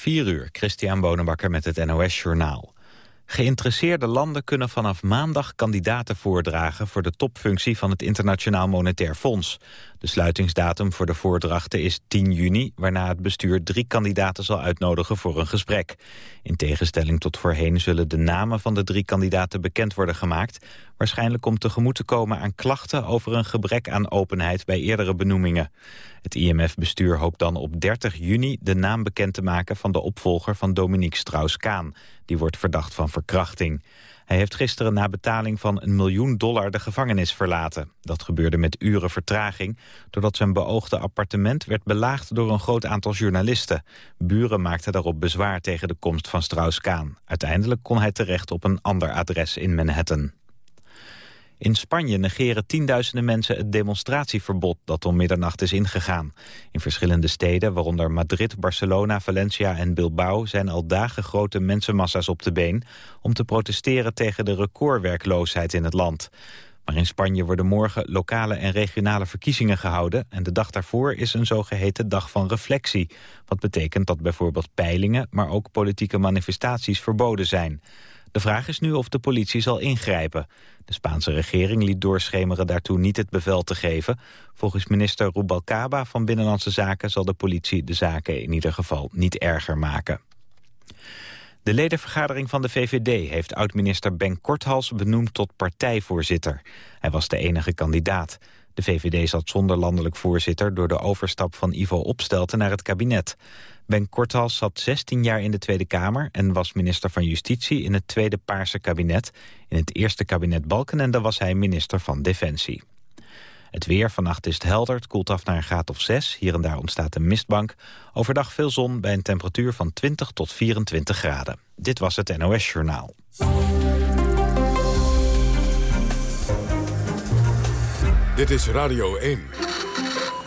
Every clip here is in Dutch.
4 uur, Christian Bonenbakker met het NOS Journaal. Geïnteresseerde landen kunnen vanaf maandag kandidaten voordragen... voor de topfunctie van het Internationaal Monetair Fonds. De sluitingsdatum voor de voordrachten is 10 juni... waarna het bestuur drie kandidaten zal uitnodigen voor een gesprek. In tegenstelling tot voorheen zullen de namen van de drie kandidaten bekend worden gemaakt... waarschijnlijk om tegemoet te komen aan klachten... over een gebrek aan openheid bij eerdere benoemingen. Het IMF-bestuur hoopt dan op 30 juni de naam bekend te maken... van de opvolger van Dominique Strauss-Kaan. Die wordt verdacht van verkrachting. Hij heeft gisteren na betaling van een miljoen dollar de gevangenis verlaten. Dat gebeurde met uren vertraging, doordat zijn beoogde appartement werd belaagd door een groot aantal journalisten. Buren maakten daarop bezwaar tegen de komst van Strauss-Kaan. Uiteindelijk kon hij terecht op een ander adres in Manhattan. In Spanje negeren tienduizenden mensen het demonstratieverbod dat om middernacht is ingegaan. In verschillende steden, waaronder Madrid, Barcelona, Valencia en Bilbao... zijn al dagen grote mensenmassa's op de been... om te protesteren tegen de recordwerkloosheid in het land. Maar in Spanje worden morgen lokale en regionale verkiezingen gehouden... en de dag daarvoor is een zogeheten dag van reflectie. Wat betekent dat bijvoorbeeld peilingen, maar ook politieke manifestaties verboden zijn... De vraag is nu of de politie zal ingrijpen. De Spaanse regering liet doorschemeren daartoe niet het bevel te geven. Volgens minister Rubalcaba van Binnenlandse Zaken... zal de politie de zaken in ieder geval niet erger maken. De ledenvergadering van de VVD heeft oud-minister Ben Korthals benoemd tot partijvoorzitter. Hij was de enige kandidaat. De VVD zat zonder landelijk voorzitter door de overstap van Ivo Opstelten naar het kabinet. Ben Korthals zat 16 jaar in de Tweede Kamer en was minister van Justitie in het tweede Paarse kabinet. In het eerste kabinet Balkenende was hij minister van Defensie. Het weer, vannacht is het helder, het koelt af naar een graad of 6. Hier en daar ontstaat een mistbank. Overdag veel zon bij een temperatuur van 20 tot 24 graden. Dit was het NOS Journaal. Dit is Radio 1.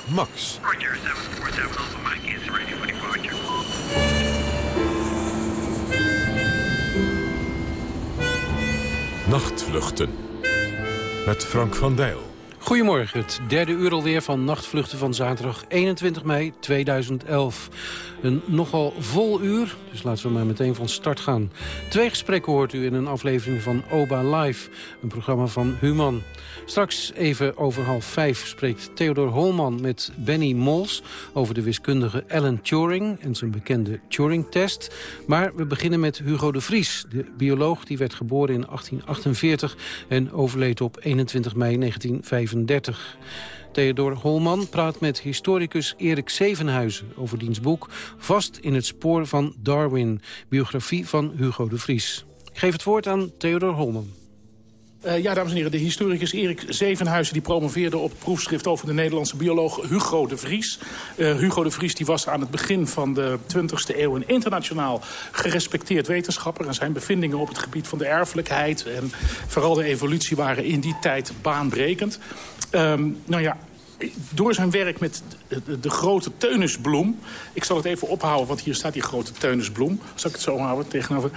Max. Nachtvluchten. Met Frank van Dijl. Goedemorgen, het derde uur alweer van Nachtvluchten van zaterdag 21 mei 2011. Een nogal vol uur, dus laten we maar meteen van start gaan. Twee gesprekken hoort u in een aflevering van OBA Live, een programma van Human. Straks even over half vijf spreekt Theodor Holman met Benny Mols... over de wiskundige Alan Turing en zijn bekende Turing-test. Maar we beginnen met Hugo de Vries, de bioloog die werd geboren in 1848... en overleed op 21 mei 1935. Theodor Holman praat met historicus Erik Zevenhuizen over diens boek... Vast in het spoor van Darwin, biografie van Hugo de Vries. Ik geef het woord aan Theodor Holman. Uh, ja, dames en heren, de historicus Erik Zevenhuizen... die promoveerde op proefschrift over de Nederlandse bioloog Hugo de Vries. Uh, Hugo de Vries die was aan het begin van de 20e eeuw... een internationaal gerespecteerd wetenschapper. En zijn bevindingen op het gebied van de erfelijkheid... en vooral de evolutie waren in die tijd baanbrekend. Um, nou ja, door zijn werk met de, grote Teunusbloem... ik zal het even ophouden, want hier staat die grote Teunusbloem... zal ik het zo houden tegenover...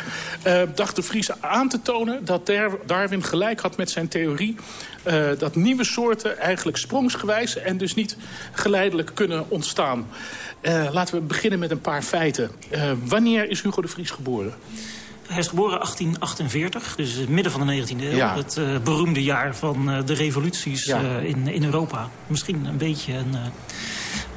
Uh, dacht de Vries aan te tonen dat Darwin gelijk had met zijn theorie... Uh, dat nieuwe soorten eigenlijk sprongsgewijs... en dus niet geleidelijk kunnen ontstaan. Uh, laten we beginnen met een paar feiten. wanneer is Hugo de Vries geboren? Hij is geboren 1848, dus het midden van de 19e eeuw. Het uh, beroemde jaar van uh, de revoluties ja. uh, in, in Europa. Misschien een beetje een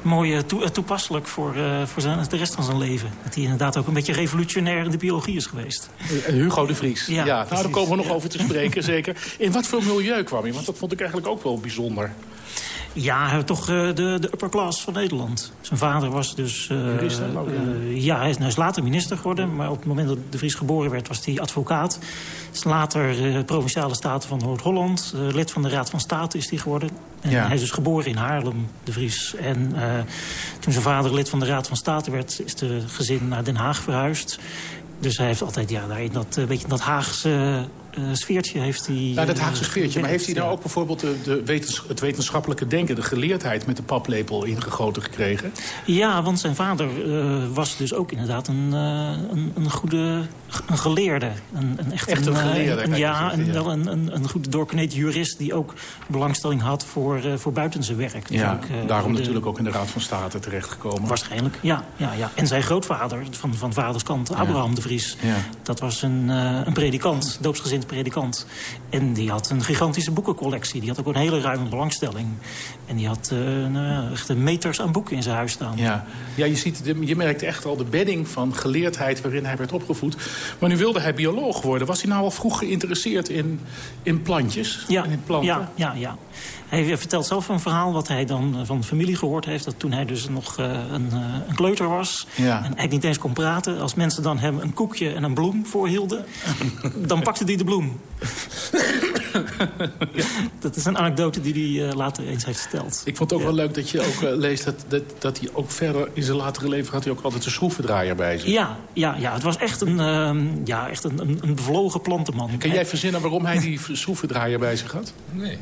mooie toe, toepasselijk voor, voor zijn, de rest van zijn leven. Dat hij inderdaad ook een beetje revolutionair in de biologie is geweest. Hugo de Vries. Ja, ja. nou, daar komen we nog over te spreken, zeker. In wat voor milieu kwam hij? Want dat vond ik eigenlijk ook wel bijzonder. Ja, toch uh, de, de upper class van Nederland. Zijn vader was dus... Uh, minister? Uh, ja, hij is, hij is, later minister geworden. Maar op het moment dat de Vries geboren werd, was hij advocaat. Is later Provinciale Staten van Noord-Holland. lid van de Raad van State is hij geworden. En ja. hij is dus geboren in Haarlem, de Vries. En toen zijn vader lid van de Raad van State werd... is de gezin naar Den Haag verhuisd. Dus hij heeft altijd ja, daar in dat, beetje dat Haagse sfeertje heeft hij... Dat Haagse sfeertje. maar heeft hij nou ook bijvoorbeeld de, de het wetenschappelijke denken... de geleerdheid met de paplepel ingegoten gekregen? Ja, want zijn vader was dus ook inderdaad een, een, een, goede een geleerde. Een, een echt, echt een, geleerde? Een, ja, een, wel een, een, goede doorkneed jurist... die ook belangstelling had voor, voor buiten zijn werk. Dus ja, daarom natuurlijk ook in de Raad van State terechtgekomen. Waarschijnlijk, ja. ja, ja. En zijn grootvader, van, van vaders kant, Abraham de Vries... Ja. dat was een, een predikant, doopsgezind predikant. En die had een gigantische boekencollectie. Die had ook een hele ruime belangstelling. En die had uh, nou, echt meters aan boeken in zijn huis staan. Ja, ja je, ziet, je merkt echt al de bedding van geleerdheid waarin hij werd opgevoed. Maar nu wilde hij bioloog worden. Was hij nou al vroeg geïnteresseerd in, in plantjes? Ja, in planten? ja, ja, ja. Hij vertelt zelf een verhaal wat hij dan eh, van de familie gehoord heeft. Dat toen hij dus nog uh, een, uh, een, kleuter was. Ja. En eigenlijk niet eens kon praten. Als mensen dan hem een koekje en een bloem voorhielden. dan pakte hij de bloem. ja, dat is een anekdote die hij later eens heeft verteld. Ik vond het ook wel leuk dat je ook leest dat, dat, dat hij ook verder in zijn latere leven... had hij ook altijd een schroevendraaier bij zich. Ja, ja, ja het was echt een, uh, ja, echt een, een, een bevlogen plantenman. Kan jij verzinnen waarom hij die schroevendraaier bij zich had? Nee.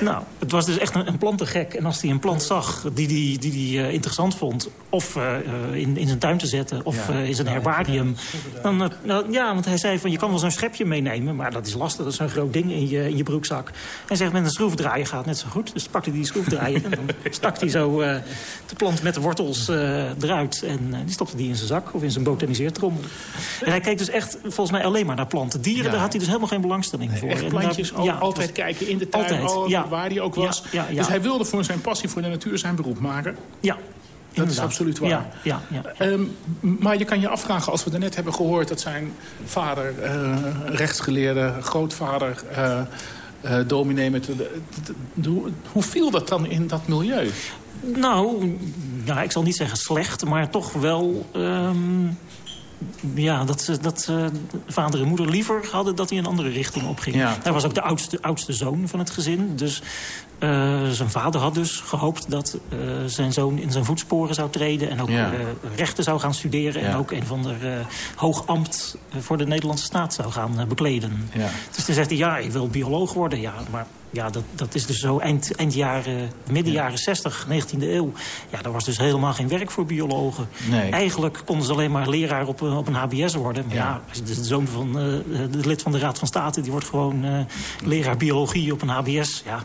Nou, het was dus echt een, een plantengek. En als hij een plant zag die hij die, die, die, uh, interessant vond... of uh, in, in zijn tuin te zetten, of ja. uh, in zijn herbarium... Dan, nou, ja, want hij zei van je kan wel zo'n schepje meenemen... maar dat is lastig, dat is zo'n groot ding in je, in je broekzak. Hij zegt met een schroefdraaier gaat net zo goed. Dus pakte hij die schroefdraaier en dan stak hij zo de plant met de wortels eruit... en die stopte die in zijn zak of in zijn botaniseertrommel. En hij keek dus echt volgens mij alleen maar naar planten. Dieren, ja. daar had hij dus helemaal geen belangstelling nee, voor. Echt plantjes, en daar, altijd was, kijken in de tuin. Altijd, oh, ja waar hij ook was. Ja, ja, dus hij wilde voor zijn passie voor de natuur zijn beroep maken. Ja, dat inderdaad. is absoluut waar. Ja, ja, ja. Um, maar je kan je afvragen, als we net hebben gehoord... dat zijn vader, uh, rechtsgeleerde, grootvader, uh, uh, dominee... Met de, de, de, hoe viel dat dan in dat milieu? Nou, nou, ik zal niet zeggen slecht, maar toch wel... Um, ja, dat, dat uh, vader en moeder liever hadden dat hij een andere richting opging. Ja. Hij was ook de oudste, oudste zoon van het gezin. Dus uh, zijn vader had dus gehoopt dat uh, zijn zoon in zijn voetsporen zou treden... en ook ja. rechten zou gaan studeren... Ja. en ook een van de hoog ambt voor de Nederlandse staat zou gaan bekleden. Dus toen zegt hij, ja, ik wil bioloog worden. Ja, maar ja, dat, dat is dus zo eind, eind jaren, midden jaren 60, 19e eeuw. Ja, daar was dus helemaal geen werk voor biologen. Nee. Eigenlijk konden ze alleen maar leraar op, op een HBS worden. Maar ja, ja de zoon van uh, de lid van de Raad van State... die wordt gewoon uh, leraar biologie op een HBS. Ja,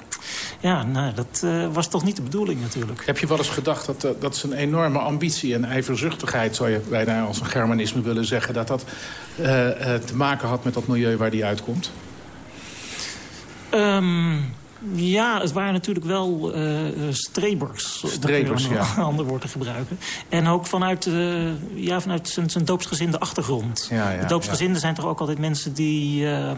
ja nou, dat uh, was toch niet de bedoeling natuurlijk. Heb je wel eens gedacht dat uh, dat is een enorme ambitie en ijverzuchtigheid... zou je bijna als een germanisme willen zeggen... dat dat te maken had met dat milieu waar die uitkomt? Um, ja, het waren natuurlijk wel uh, strebers. Strebers, om ja. een ander woord te gebruiken. En ook vanuit, uh, ja, vanuit zijn, zijn doopsgezinde achtergrond. Ja, ja, de doopsgezinden ja. zijn toch ook altijd mensen die uh,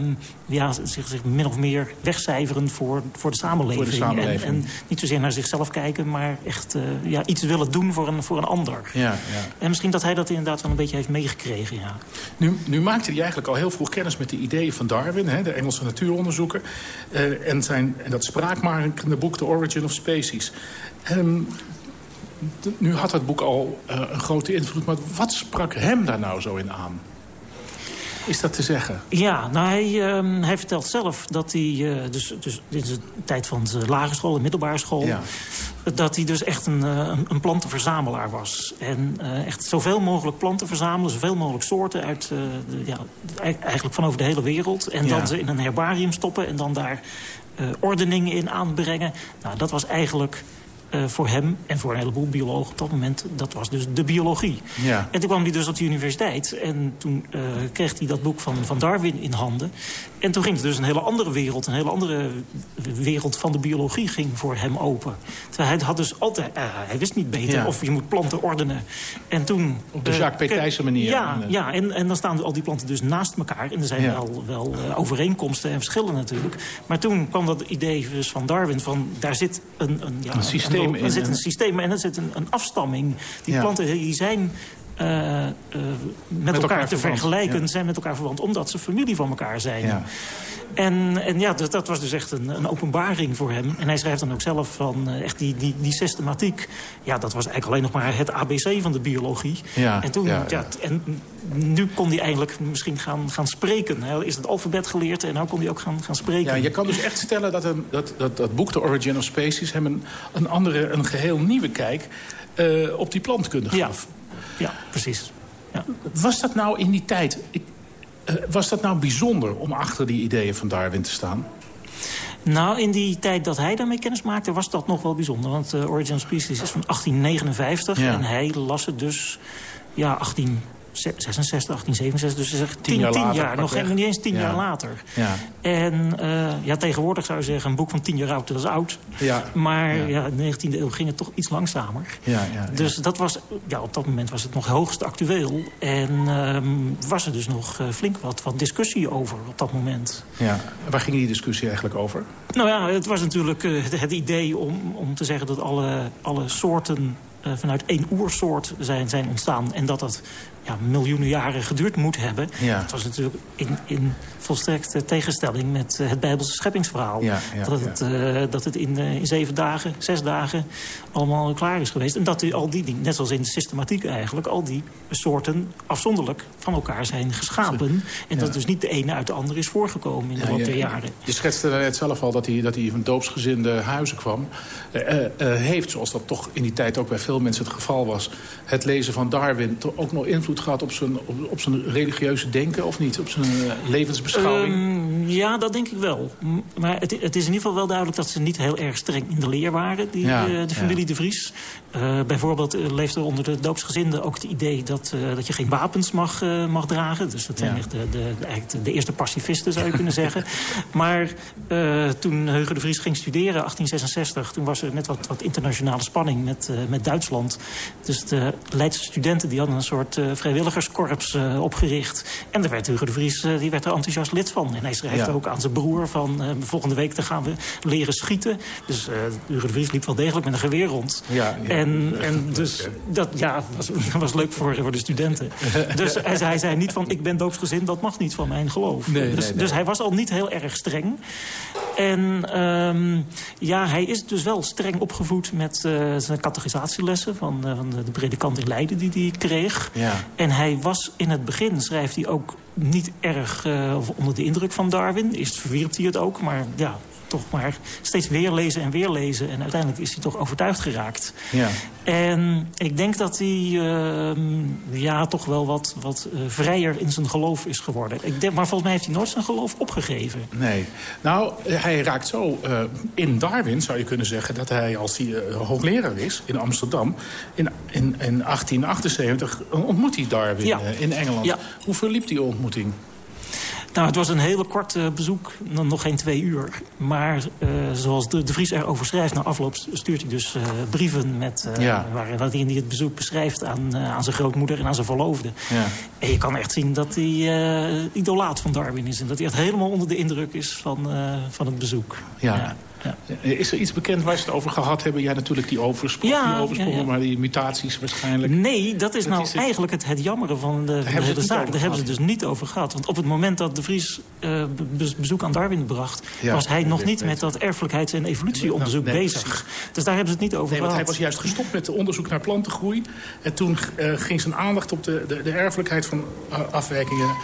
ja, zich, zich min of meer wegcijferen voor, voor de samenleving. Voor de samenleving. En, en niet zozeer naar zichzelf kijken, maar echt ja, iets willen doen voor een, voor een ander. Ja, ja. En misschien dat hij dat inderdaad wel een beetje heeft meegekregen, ja. Nu, nu maakte hij eigenlijk al heel vroeg kennis met de ideeën van Darwin, hè, de Engelse natuuronderzoeker. en zijn en dat spraakmakende boek The Origin of Species. Um, nu had dat boek al uh, een grote invloed, maar wat sprak hem daar nou zo in aan? Is dat te zeggen? Ja, nou hij, um, hij vertelt zelf dat hij, uh, dus, dus dit is de tijd van de lagere school en middelbare school... Ja. dat hij dus echt een, een, een plantenverzamelaar was. En uh, echt zoveel mogelijk planten verzamelen, zoveel mogelijk soorten uit, de, ja, eigenlijk van over de hele wereld. En Ja. dan ze in een herbarium stoppen en dan daar uh, ordeningen in aanbrengen. Nou, dat was eigenlijk uh, voor hem en voor een heleboel biologen op dat moment... dat was dus de biologie. Ja. En toen kwam hij dus op de universiteit. En toen uh, kreeg hij dat boek van, van Darwin in handen. En toen ging het dus een hele andere wereld... een hele andere wereld van de biologie ging voor hem open. Terwijl hij had dus altijd... Uh, hij wist niet beter Ja. of je moet planten ordenen. En toen... Op de eh, Jacques P. Thijssen manier. Ja, En, eh, ja en, en dan staan al die planten dus naast elkaar. En er zijn Ja. wel, wel eh, overeenkomsten en verschillen natuurlijk. Maar toen kwam dat idee dus van Darwin... van daar zit een, een, ja, Een systeem er in, zit en- een systeem en er zit een, een afstamming. Die Ja. planten die zijn met, elkaar, te vergelijken. Zijn met elkaar verwant, omdat ze familie van elkaar zijn. Ja. En, en ja, dat, dat, was dus echt een, een, openbaring voor hem. En hij schrijft dan ook zelf van echt die, die, die systematiek. Ja, dat was eigenlijk alleen nog maar het ABC van de biologie. Ja, en, toen, ja, en nu kon hij eigenlijk misschien gaan, gaan spreken. Hij is het alfabet geleerd en nu kon hij ook gaan, gaan spreken. Ja, je kan dus echt stellen dat, een, dat, dat, dat boek The Origin of Species... hem een, een andere, een geheel nieuwe kijk uh, op die plantkunde gaf. Ja, ja precies. Ja. Was dat nou in die tijd... Ik, uh, was dat nou bijzonder om achter die ideeën van Darwin te staan? Nou, in die tijd dat hij daarmee kennis maakte, was dat nog wel bijzonder. Want uh, Origin of Species is van 1859 ja. en hij las het dus ja, 18 66, 1867, dus zeg tien, tien jaar, tien jaar nog niet eens tien jaar later. Ja. En uh, ja, tegenwoordig zou je zeggen, een boek van tien jaar oud, dat is oud. Ja. Maar ja. in de 19e eeuw ging het toch iets langzamer. Ja, ja, Dus dat was, ja, op dat moment was het nog hoogst actueel. En uh, was er dus nog uh, flink wat, wat discussie over op dat moment. Ja. Waar ging die discussie eigenlijk over? Nou ja, het was natuurlijk het, het idee om, om te zeggen dat alle, alle soorten uh, vanuit één oersoort zijn, zijn ontstaan. En dat dat ja, miljoenen jaren geduurd moet hebben. Ja. Dat was natuurlijk in, in volstrekte tegenstelling met uh, het Bijbelse scheppingsverhaal. Ja, ja, dat, het, uh, dat het in, in zeven dagen, zes dagen allemaal klaar is geweest. En dat die, al die dingen, net zoals in de systematiek eigenlijk... al die soorten afzonderlijk van elkaar zijn geschapen. En dat dus niet de ene uit de andere is voorgekomen in de loop der jaren. Je schetste net zelf al dat hij, dat hij van doopsgezinde huizen kwam. heeft, zoals dat toch in die tijd ook bij veel mensen het geval was... het lezen van Darwin toch ook nog invloed gehad op zijn, op, op zijn religieuze denken of niet? Op zijn uh, levensbeschouwing? Um, ja, dat denk ik wel. Maar het, het, is in ieder geval wel duidelijk dat ze niet heel erg streng in de leer waren, die, ja, uh, de familie ja. de Vries. Uh, bijvoorbeeld leeft er onder de doopsgezinden ook het idee dat, dat je geen wapens mag, mag dragen. Dus dat zijn ja. echt de, de, de, de, eerste pacifisten, zou je kunnen zeggen. Maar toen Heugen de Vries ging studeren, 1866, toen was er net wat, wat internationale spanning met, met Duitsland. Dus de Leidse studenten die hadden een soort vrijwilligerskorps uh, opgericht. En daar werd Hugo de Vries uh, die werd er enthousiast lid van. En hij schrijft ja. ook aan zijn broer van volgende week dan gaan we leren schieten. Dus Hugo de Vries liep wel degelijk met een geweer rond. Ja, ja. En, en dus dat ja, was, was leuk voor, voor de studenten. dus hij, hij, zei niet van ik ben doopsgezind, dat mag niet van mijn geloof. Nee, dus, nee, nee. dus hij was al niet heel erg streng. En um, ja, hij is dus wel streng opgevoed met uh, zijn categorisatielessen... van, uh, van de predikant in Leiden die hij kreeg. Ja. En hij was in het begin, schrijft hij ook niet erg uh, onder de indruk van Darwin. Eerst verwierp hij het ook, maar ja, toch maar steeds weer lezen en weer lezen. En uiteindelijk is hij toch overtuigd geraakt. Ja. En ik denk dat hij uh, ja, toch wel wat, wat uh, vrijer in zijn geloof is geworden. Ik denk, maar volgens mij heeft hij nooit zijn geloof opgegeven. Nee. Nou, hij raakt zo uh, in Darwin, zou je kunnen zeggen... dat hij als hij hoogleraar is in Amsterdam... in, in, in 1878 ontmoet hij Darwin ja. in Engeland. Ja. Hoe verliep die ontmoeting? Nou, het was een hele kort uh, bezoek, nog geen twee uur. Maar uh, zoals de, de Vries erover schrijft, na afloop stuurt hij dus uh, brieven... Met, ja. waarin hij het bezoek beschrijft aan, aan zijn grootmoeder en aan zijn verloofde. Ja. En je kan echt zien dat hij idolaat van Darwin is. En dat hij echt helemaal onder de indruk is van, van het bezoek. ja. ja. Ja. Is er iets bekend waar ze het over gehad hebben? Ja, natuurlijk die oversprong, ja, die oversprongen, ja, ja. maar die mutaties waarschijnlijk. Nee, dat is dat nou is het... eigenlijk het, het jammere van de, van de hele zaak. Daar hebben ze het dus niet over gehad. Want op het moment dat de Vries uh, bezoek aan Darwin bracht... was hij nog niet met dat erfelijkheids- en evolutieonderzoek nou, nee, bezig. Precies. Dus daar hebben ze het niet over nee, gehad. hij was juist gestopt met onderzoek naar plantengroei. En toen uh, ging zijn aandacht op de, de, de erfelijkheid van uh, afwijkingen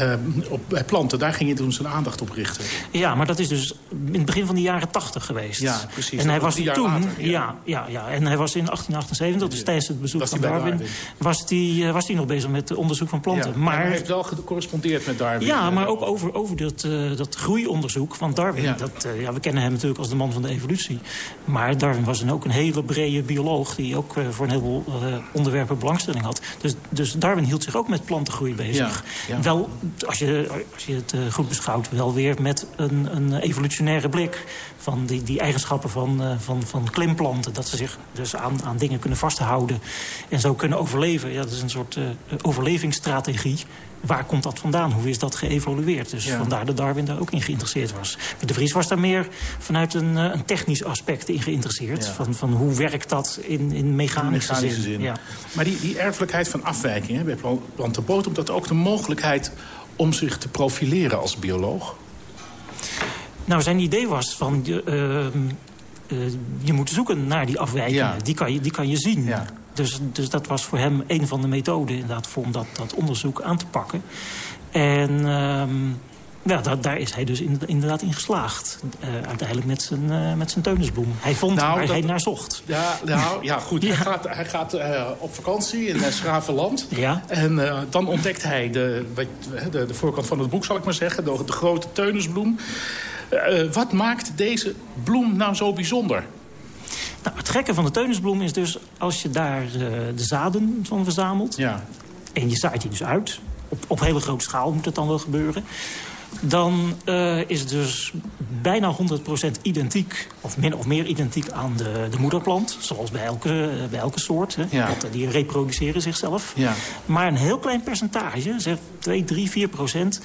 uh, op, bij planten, daar ging je toen zijn aandacht op richten. Ja, maar dat is dus in het begin van de jaren tachtig geweest. Ja, precies. En hij was toen, later, ja. ja. Ja, ja, en hij was in 1878, dus tijdens het bezoek van Darwin, Darwin, was hij was nog bezig met onderzoek van planten. Ja, maar hij heeft wel gecorrespondeerd met Darwin. Ja, maar ook over, over dat, uh, dat groeionderzoek van Darwin. Ja. Dat, uh, ja, we kennen hem natuurlijk als de man van de evolutie. Maar Darwin was dan ook een hele brede bioloog... die ook voor een heleboel onderwerpen belangstelling had. Dus, dus Darwin hield zich ook met plantengroei bezig. Wel als, je, het goed beschouwt, wel weer met een, een evolutionaire blik... van die, die eigenschappen van, van, van klimplanten. Dat ze zich dus aan, aan dingen kunnen vasthouden en zo kunnen overleven. Ja, dat is een soort overlevingsstrategie waar komt dat vandaan? Hoe is dat geëvolueerd? Dus vandaar dat Darwin daar ook in geïnteresseerd was. De Vries was daar meer vanuit een, eh, een technisch aspect in geïnteresseerd. Van, van hoe werkt dat in, in mechanische, mechanische zin. Ja. Maar die, die erfelijkheid van afwijkingen bij plantenbodem... dat ook de mogelijkheid om zich te profileren als bioloog? Nou, zijn idee was van... Uh, uh, je moet zoeken naar die afwijkingen. Die, kan je, die kan je zien. Ja. Dus, dus dat was voor hem een van de methoden inderdaad, om dat, dat onderzoek aan te pakken. En um, ja, dat, daar is hij dus inderdaad in geslaagd. Uh, uiteindelijk met zijn, uh, met zijn teunisbloem. Hij vond nou, waar hij naar zocht. Ja, nou, ja goed. Hij gaat, hij gaat uh, op vakantie in Schravenland. Ja. En dan ontdekt hij de, de, de, voorkant van het boek, zal ik maar zeggen. De, de grote teunisbloem. wat maakt deze bloem nou zo bijzonder? Nou, het gekke van de teunisbloem is dus... als je daar uh, de zaden van verzamelt... Ja. en je zaait die dus uit... Op, op hele grote schaal moet het dan wel gebeuren... dan uh, is het dus bijna 100% identiek... of min of meer identiek aan de, de moederplant. Zoals bij elke, bij elke soort. Hè. Ja. die reproduceren zichzelf. Ja. Maar een heel klein percentage, zeg 2, 3, 4 procent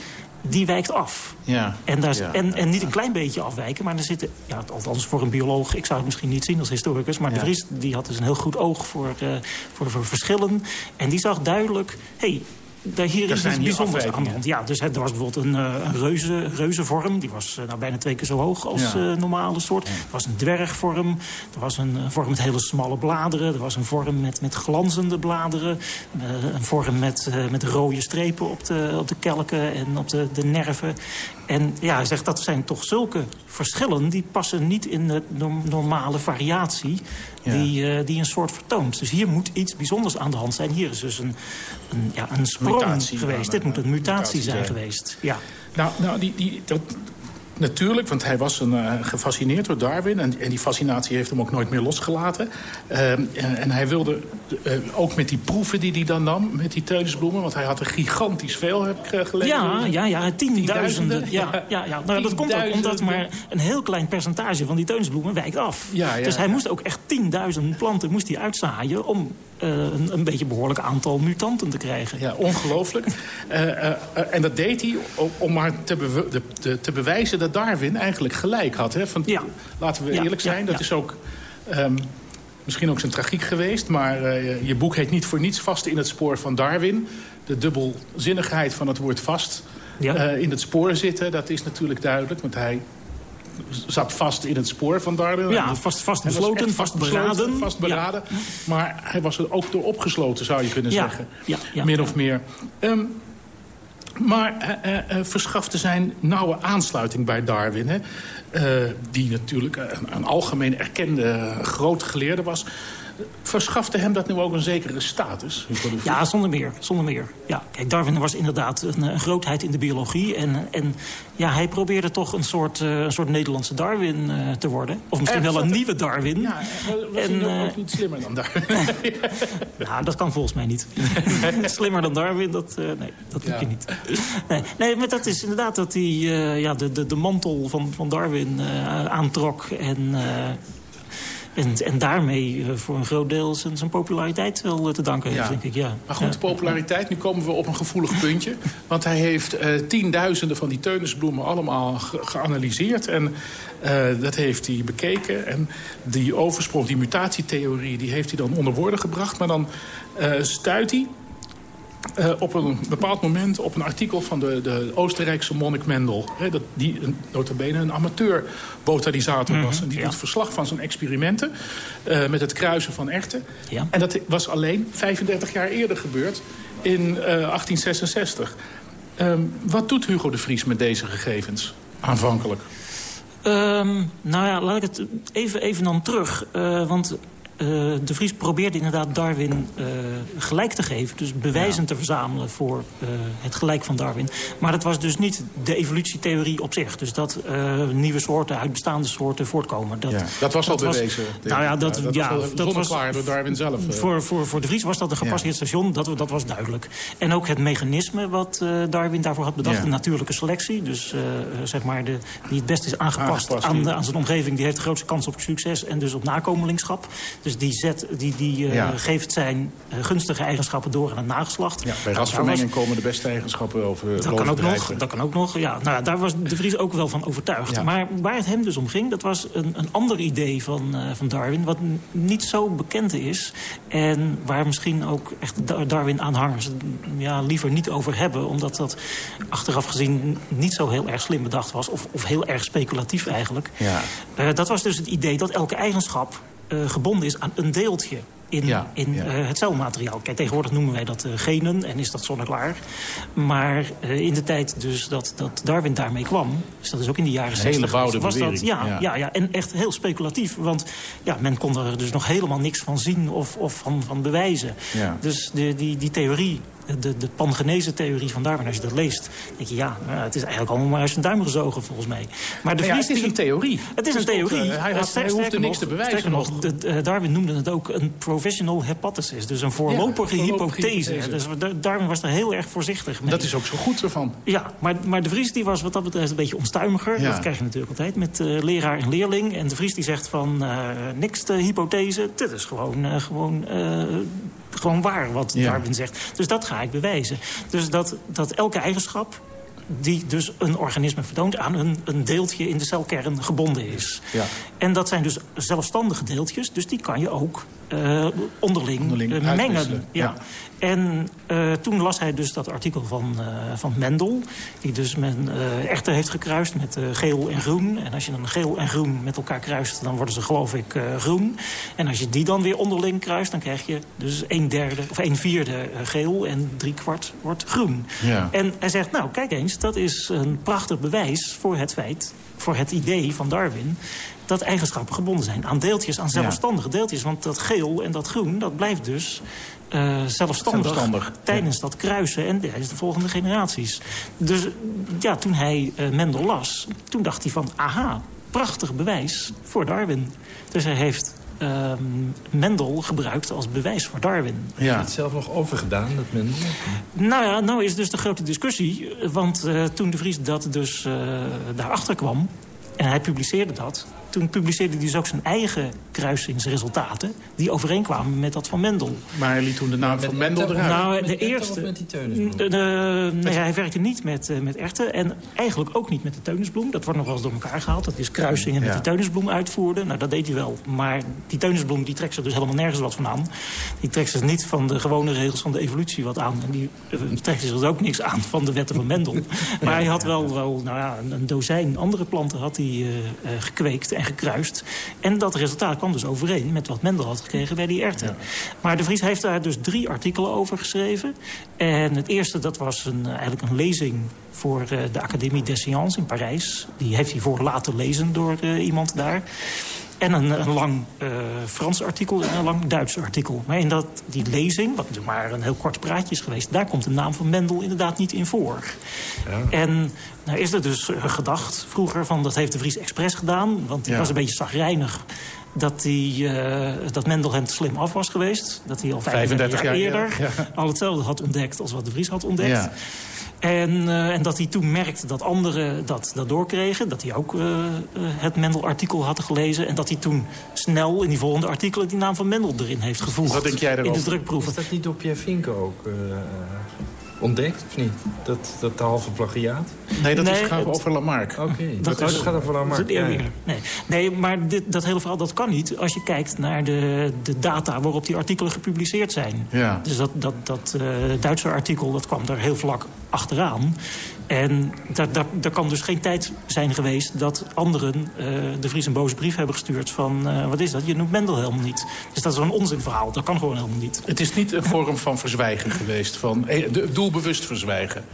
die wijkt af. Ja. En, daar, en, en niet een klein beetje afwijken, maar er zitten... Ja, althans voor een bioloog, ik zou het misschien niet zien als historicus... maar de Vries die had dus een heel goed oog voor, uh, voor, voor verschillen. En die zag duidelijk... Hey, hier is iets bijzonders aan de hand. Ja, dus er was bijvoorbeeld een, eh, een reuze, reuzenvorm. Die was uh, nou, bijna twee keer zo hoog als ja. uh, normale soort. Er was een dwergvorm. Er was een, vorm met hele smalle bladeren. Er was een vorm met, met glanzende bladeren. een vorm met, met rode strepen op de, op de kelken en op de, de nerven. En ja, hij zegt dat zijn toch zulke verschillen... die passen niet in de normale variatie die, uh, die een soort vertoont. Dus hier moet iets bijzonders aan de hand zijn. Hier is dus een, een, ja, een sprong mutatie geweest. Dit moet een mutatie, mutatie zijn, zijn geweest. Ja. Nou, nou die, die, dat, Natuurlijk, want hij was een, uh, gefascineerd door Darwin. En, en, die fascinatie heeft hem ook nooit meer losgelaten. Uh, en, en, hij wilde uh, ook met die proeven die hij dan nam, met die teunisbloemen... want hij had er gigantisch veel, heb ik gelezen. Ja, ja, ja, tienduizenden. Ja, ja, ja. Nou, dat komt ook omdat maar een heel klein percentage van die teunisbloemen wijkt af. Ja, ja, dus hij moest ook echt tienduizend planten moest hij uitzaaien... om uh, een, een, beetje behoorlijk aantal mutanten te krijgen. Ja, ongelooflijk. uh, uh, en dat deed hij om maar te, te, te, bewijzen dat Darwin eigenlijk gelijk had. Hè? Van, ja. Laten we eerlijk zijn, dat is ook... Um, misschien ook zijn tragiek geweest, maar je boek heet niet voor niets vast in het spoor van Darwin. De dubbelzinnigheid van het woord vast in het spoor zitten, dat is natuurlijk duidelijk. Want hij zat vast in het spoor van Darwin. Ja, vast, vast besloten, vast beraden. Vast beraden. Maar hij was er ook door opgesloten, zou je kunnen zeggen. Ja, Min of meer. Um, maar uh, uh, verschafte zijn nauwe aansluiting bij Darwin. Hè? Uh, die natuurlijk een, een, algemeen erkende groot geleerde was verschafte hem dat nu ook een zekere status? Ja, zonder meer. Zonder meer. Ja, kijk, Darwin was inderdaad een, een grootheid in de biologie. En, en ja, hij probeerde toch een soort, uh, een soort Nederlandse Darwin uh, te worden. Of misschien wel een nieuwe Darwin. Ja, was en, hij ook uh, niet slimmer dan Darwin? nou, dat kan volgens mij niet. slimmer dan Darwin, dat, nee, dat ja. je niet. nee, nee, maar dat is inderdaad dat hij ja, de, de, de mantel van, van Darwin aantrok. En en, en daarmee uh, voor een groot deel zijn, zijn populariteit wel uh, te danken heeft, denk ik. Ja. Maar goed, ja. populariteit, nu komen we op een gevoelig puntje. Want hij heeft uh, tienduizenden van die teunisbloemen allemaal ge geanalyseerd. En dat heeft hij bekeken. En die oversprong, die mutatietheorie, die heeft hij dan onder woorden gebracht. Maar dan stuit hij uh, op een bepaald moment op een artikel van de, de Oostenrijkse monnik Mendel. Hè, dat, die een, notabene een amateur-botanisator mm -hmm, was. En die ja. doet verslag van zijn experimenten uh, met het kruisen van. Ja. En dat was alleen 35 jaar eerder gebeurd, in uh, 1866. Um, wat doet Hugo de Vries met deze gegevens aanvankelijk? Um, nou ja, laat ik het even, even dan terug. Want de Vries probeerde inderdaad Darwin gelijk te geven. Dus bewijzen te verzamelen voor het gelijk van Darwin. Maar dat was dus niet de evolutietheorie op zich. Dus dat nieuwe soorten uit bestaande soorten voortkomen. Dat, dat was al bewezen. nou ja, dat, ja, dat was, door Darwin zelf. Voor, voor, voor de Vries was dat een gepasseerd station. Dat, dat was duidelijk. En ook het mechanisme wat Darwin daarvoor had bedacht. De natuurlijke selectie. Dus zeg maar de, die het best is aangepast, aan, aan, zijn omgeving... die heeft de grootste kans op succes en dus op nakomelingschap. Dus die, zet, die, die uh, geeft zijn uh, gunstige eigenschappen door aan het nageslacht. Ja, bij rasvermenging komen de beste eigenschappen over dat kan ook nog, Dat kan ook nog, ja. Nou, daar was de Vries ook wel van overtuigd. Maar waar het hem dus om ging, dat was een, een ander idee van, uh, van Darwin... wat niet zo bekend is en waar misschien ook echt Darwin-aanhangers... Ja, liever niet over hebben, omdat dat achteraf gezien niet zo heel erg slim bedacht was... of, of heel erg speculatief eigenlijk. Ja. Uh, dat was dus het idee dat elke eigenschap uh, gebonden is aan een deeltje in, ja, in ja. Uh, het celmateriaal. Kijk, tegenwoordig noemen wij dat uh, genen en is dat zonneklaar. Maar uh, in de tijd dus dat, dat Darwin daarmee kwam... dus dat is ook in de jaren 60 was dat, ja, ja, ja. Ja, en echt heel speculatief. Want ja, men kon er dus nog helemaal niks van zien of, of van, van bewijzen. Dus de, die, die theorie de, de pangenese-theorie van Darwin, als je dat leest... denk je, ja, nou, het is eigenlijk allemaal maar uit zijn duim gezogen, volgens mij. Maar de ja, het is een theorie. Het is een theorie. Uh, hij, had, hij hoefde niks te bewijzen. nog, de, uh, Darwin noemde het ook een provisional hypothesis. Dus een voorlopige, ja, hypothese. hypothese. Dus Darwin was er heel erg voorzichtig mee. Dat is ook zo goed ervan. Ja, maar, maar de Vries die was wat dat betreft een beetje onstuimiger. Dat krijg je natuurlijk altijd met uh, leraar en leerling. En de Vries die zegt van, niks de hypothese. Dit is gewoon, gewoon gewoon waar wat Darwin zegt. Dus dat ga ik bewijzen. Dus dat, dat elke eigenschap die dus een organisme vertoont aan een, een deeltje in de celkern gebonden is. Ja. En dat zijn dus zelfstandige deeltjes, dus die kan je ook uh, onderling, onderling uh, mengen. Ja. En uh, toen las hij dus dat artikel van, van Mendel... die dus men echter heeft gekruist met geel en groen. En als je dan geel en groen met elkaar kruist... dan worden ze geloof ik groen. En als je die dan weer onderling kruist... dan krijg je dus een derde of een vierde geel... en drie kwart wordt groen. Ja. En hij zegt, nou, kijk eens, dat is een prachtig bewijs voor het feit... voor het idee van Darwin dat eigenschappen gebonden zijn aan deeltjes, aan zelfstandige deeltjes. Want dat geel en dat groen, dat blijft dus uh, zelfstandig, zelfstandig, tijdens dat kruisen en tijdens de volgende generaties. Dus ja, toen hij uh, Mendel las, toen dacht hij van... aha, prachtig bewijs voor Darwin. Dus hij heeft uh, Mendel gebruikt als bewijs voor Darwin. Ja. het zelf nog overgedaan, dat Mendel? Nou ja, nou is dus de grote discussie. Want uh, toen de Vries dat dus uh, daarachter kwam... en hij publiceerde dat toen publiceerde hij dus ook zijn eigen kruisingsresultaten... die overeenkwamen met dat van Mendel. Maar hij liet toen de naam van Mendel eruit? Nou, de eerste... met die teunisbloem? De, nee, hij werkte niet met, uh, met erten en eigenlijk ook niet met de teunisbloem. Dat wordt nog wel eens door elkaar gehaald. Dat is kruisingen met die teunisbloem uitvoerde. Nou, dat deed hij wel. Maar die teunisbloem die trekt zich dus helemaal nergens wat van aan. Die trekt zich niet van de gewone regels van de evolutie wat aan. En die uh, trekt zich dus ook niks aan van de wetten van Mendel. Maar hij had wel, wel nou ja, een dozijn andere planten had hij, uh, gekweekt en gekruist. En dat resultaat kwam dus overeen met wat Mendel had gekregen bij die erten. Maar de Vries heeft daar dus drie artikelen over geschreven. En het eerste, dat was een, eigenlijk een lezing voor uh, de Académie des Sciences in Parijs. Die heeft hij voor laten lezen door uh, iemand daar. En een, een lang uh, Frans artikel en een lang Duits artikel. Maar in dat, die lezing, wat maar een heel kort praatje is geweest... daar komt de naam van Mendel inderdaad niet in voor. Ja. En nou is er dus gedacht vroeger van dat heeft de Vries expres gedaan. Want ja. was een beetje zagrijnig dat, die, uh, dat Mendel hem te slim af was geweest. Dat hij al 35, 35 jaar, eerder ja. al hetzelfde had ontdekt als wat de Vries had ontdekt. Ja. En, uh, en dat hij toen merkte dat anderen dat, dat doorkregen. Dat hij ook uh, het Mendel-artikel had gelezen. En dat hij toen snel in die volgende artikelen die naam van Mendel erin heeft gevoegd. Wat denk jij In de drukproeven. Is dat niet op je vinken ook ontdekt, of niet? Dat, dat halve plagiaat? Nee, dat nee, is, gaat het, over Lamarck. Oké, okay, dat, dat, is, gaat over Lamarck. Ja. Nee, nee, maar dit, dat hele verhaal dat kan niet... als je kijkt naar de, de data waarop die artikelen gepubliceerd zijn. Ja. Dus dat, dat, dat uh, Duitse artikel dat kwam daar heel vlak achteraan. En daar, kan dus geen tijd zijn geweest dat anderen uh, de Vries een boze brief hebben gestuurd van... Uh, wat is dat? Je noemt Mendel helemaal niet. Dus dat is een onzinverhaal. Dat kan gewoon helemaal niet. Het is niet een vorm van verzwijgen geweest, van doelbewust verzwijgen.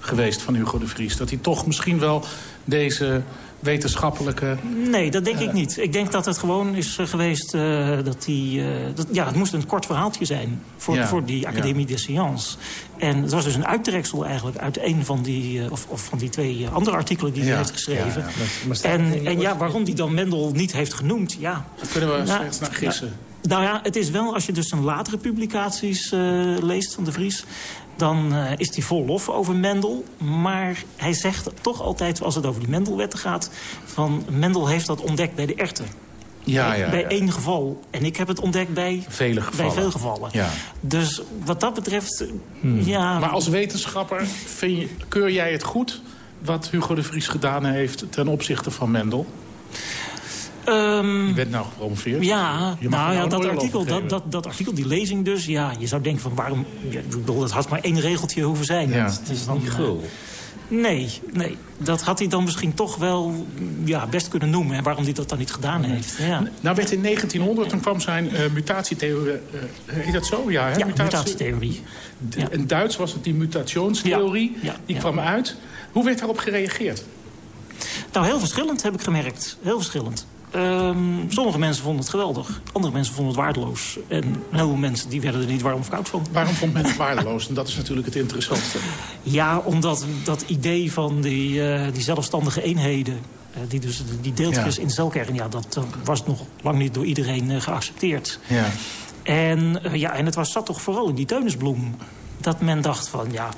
geweest van Hugo de Vries? Dat hij toch misschien wel deze wetenschappelijke... Nee, dat denk ik niet. Ik denk dat het gewoon is geweest dat hij... dat, ja, het moest een kort verhaaltje zijn voor, voor die Académie des Sciences. En het was dus een uittreksel eigenlijk uit een van die, of, of van die twee andere artikelen die hij heeft geschreven. en, en ja, waarom hij dan Mendel niet heeft genoemd, ja... Dat kunnen we slechts naar gissen. Nou ja, het is wel, als je dus zijn latere publicaties uh, leest van de Vries... dan uh, is hij vol lof over Mendel. Maar hij zegt toch altijd, als het over die Mendelwetten gaat... van Mendel heeft dat ontdekt bij de erten. Ja, ja, bij één geval. En ik heb het ontdekt bij, Vele gevallen. bij veel gevallen. Ja. Dus wat dat betreft, Hmm. ja... Maar als wetenschapper vind je, keur jij het goed... wat Hugo de Vries gedaan heeft ten opzichte van Mendel? Um, je bent nou gepromoveerd. Ja, Je nou ja, dat artikel, dat, dat, dat artikel, die lezing dus... ja, je zou denken van waarom... Ja, ik bedoel, dat had maar één regeltje hoeven zijn. Ja. Het is dan, Niet gul. Nee, nee, dat had hij dan misschien toch wel ja, best kunnen noemen. En waarom hij dat dan niet gedaan heeft. Ja, Nou werd in 1900, toen kwam zijn uh, mutatietheorie... Uh, heet dat zo? Ja, hè? ja mutatietheorie. Ja. In Duits was het die mutationstheorie. Ja, ja, die ja. kwam uit. Hoe werd daarop gereageerd? Nou, heel verschillend heb ik gemerkt. Heel verschillend. Um, sommige mensen vonden het geweldig. Andere mensen vonden het waardeloos. En heel veel mensen die werden er niet warm of koud van. Waarom vond men het waardeloos? En dat is natuurlijk het interessantste. Ja, omdat dat idee van die, uh, die zelfstandige eenheden... Uh, die, dus, die deeltjes ja. in de celkern... Ja, dat uh, was nog lang niet door iedereen geaccepteerd. Ja. En, ja, en het was, zat toch vooral in die teunisbloem. Dat men dacht van, ja,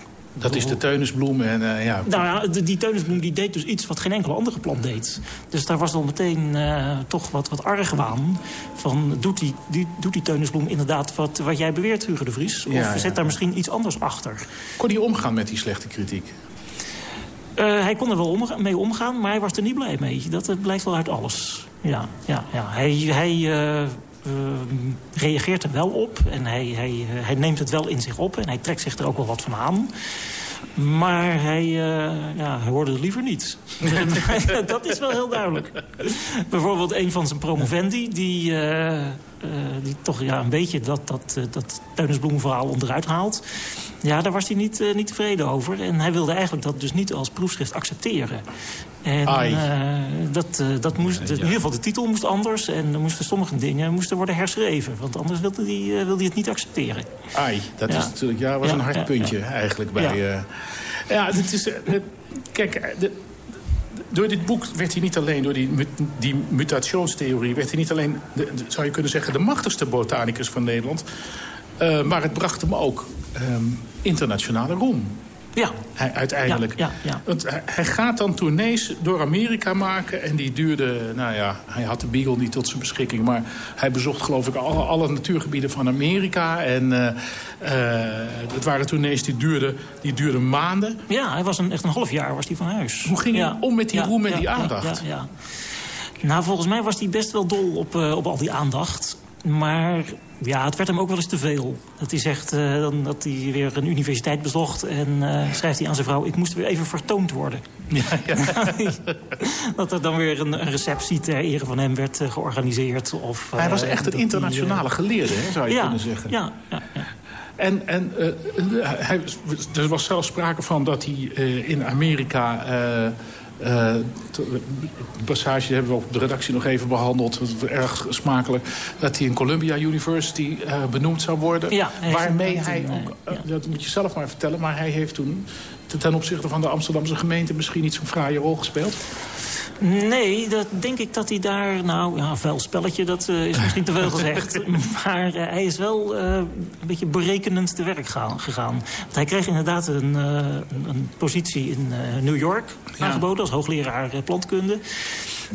dat is de teunisbloem. En, uh, ja. Nou ja, de, die teunisbloem die deed dus iets wat geen enkele andere plant deed. Dus daar was dan meteen uh, toch wat, wat argwaan. Van, doet die, die, doet die teunisbloem inderdaad wat, wat jij beweert, Hugo de Vries? Of ja, zet daar misschien iets anders achter? Kon hij omgaan met die slechte kritiek? Uh, hij kon er wel mee omgaan, maar hij was er niet blij mee. Dat blijkt wel uit alles. Ja, ja, ja. Hij... hij reageert er wel op. En hij, hij, hij neemt het wel in zich op. En hij trekt zich er ook wel wat van aan. Maar hij, uh, ja, hij hoorde het liever niet. dat is wel heel duidelijk. Bijvoorbeeld een van zijn promovendi... die, uh, uh, die toch ja, een beetje dat, dat, dat Teunisbloem-verhaal onderuit haalt. Ja, daar was hij niet, niet tevreden over. En hij wilde eigenlijk dat dus niet als proefschrift accepteren. En uh, dat, uh, dat moest, in ieder geval de titel moest anders. En er moesten sommige dingen moesten worden herschreven. Want anders wilde hij, uh, wilde hij het niet accepteren. Ai, dat ja. is natuurlijk ja, was Ja, een hard ja, puntje eigenlijk. Bij, ja. ja, het is... kijk, de, door dit boek werd hij niet alleen, door die, die mutationstheorie... werd hij niet alleen, de, de, zou je kunnen zeggen, de machtigste botanicus van Nederland... Maar het bracht hem ook um, internationale roem. Ja. Hij, uiteindelijk. Ja, ja, ja. Want hij, gaat dan tournees door Amerika maken. En die duurde, nou ja, hij had de Beagle niet tot zijn beschikking. Maar hij bezocht geloof ik alle, alle natuurgebieden van Amerika. En uh, uh, het waren tournees die duurden, die duurden maanden. Ja, hij was een, echt een half jaar was hij van huis. Hoe ging hij om met die roem en die aandacht? Nou, volgens mij was hij best wel dol op, uh, op al die aandacht. Maar ja, het werd hem ook wel eens te veel. Dat hij zegt uh, dan dat hij weer een universiteit bezocht... en uh, schrijft hij aan zijn vrouw... ik moest weer even vertoond worden. Ja, ja. dat er dan weer een, een, receptie ter ere van hem werd uh, georganiseerd. Of, Hij was echt een internationale die, geleerde, hè, zou je ja, kunnen zeggen. Ja, ja, ja. En, en hij, er was zelfs sprake van dat hij in Amerika... Uh, de passage hebben we op de redactie nog even behandeld. Erg smakelijk. Dat hij in Columbia University uh, benoemd zou worden. Ja, waarmee hij ook, uh, ja. dat moet je zelf maar vertellen... maar hij heeft toen ten opzichte van de Amsterdamse gemeente... misschien niet zo'n fraaie rol gespeeld. Nee, dat denk ik dat hij daar... Nou, ja, vuil spelletje, dat uh, is misschien te veel gezegd. maar uh, hij is wel uh, een beetje berekenend te werk gaan, gegaan. Want hij kreeg inderdaad een, een, een positie in New York ja. aangeboden... als hoogleraar plantkunde.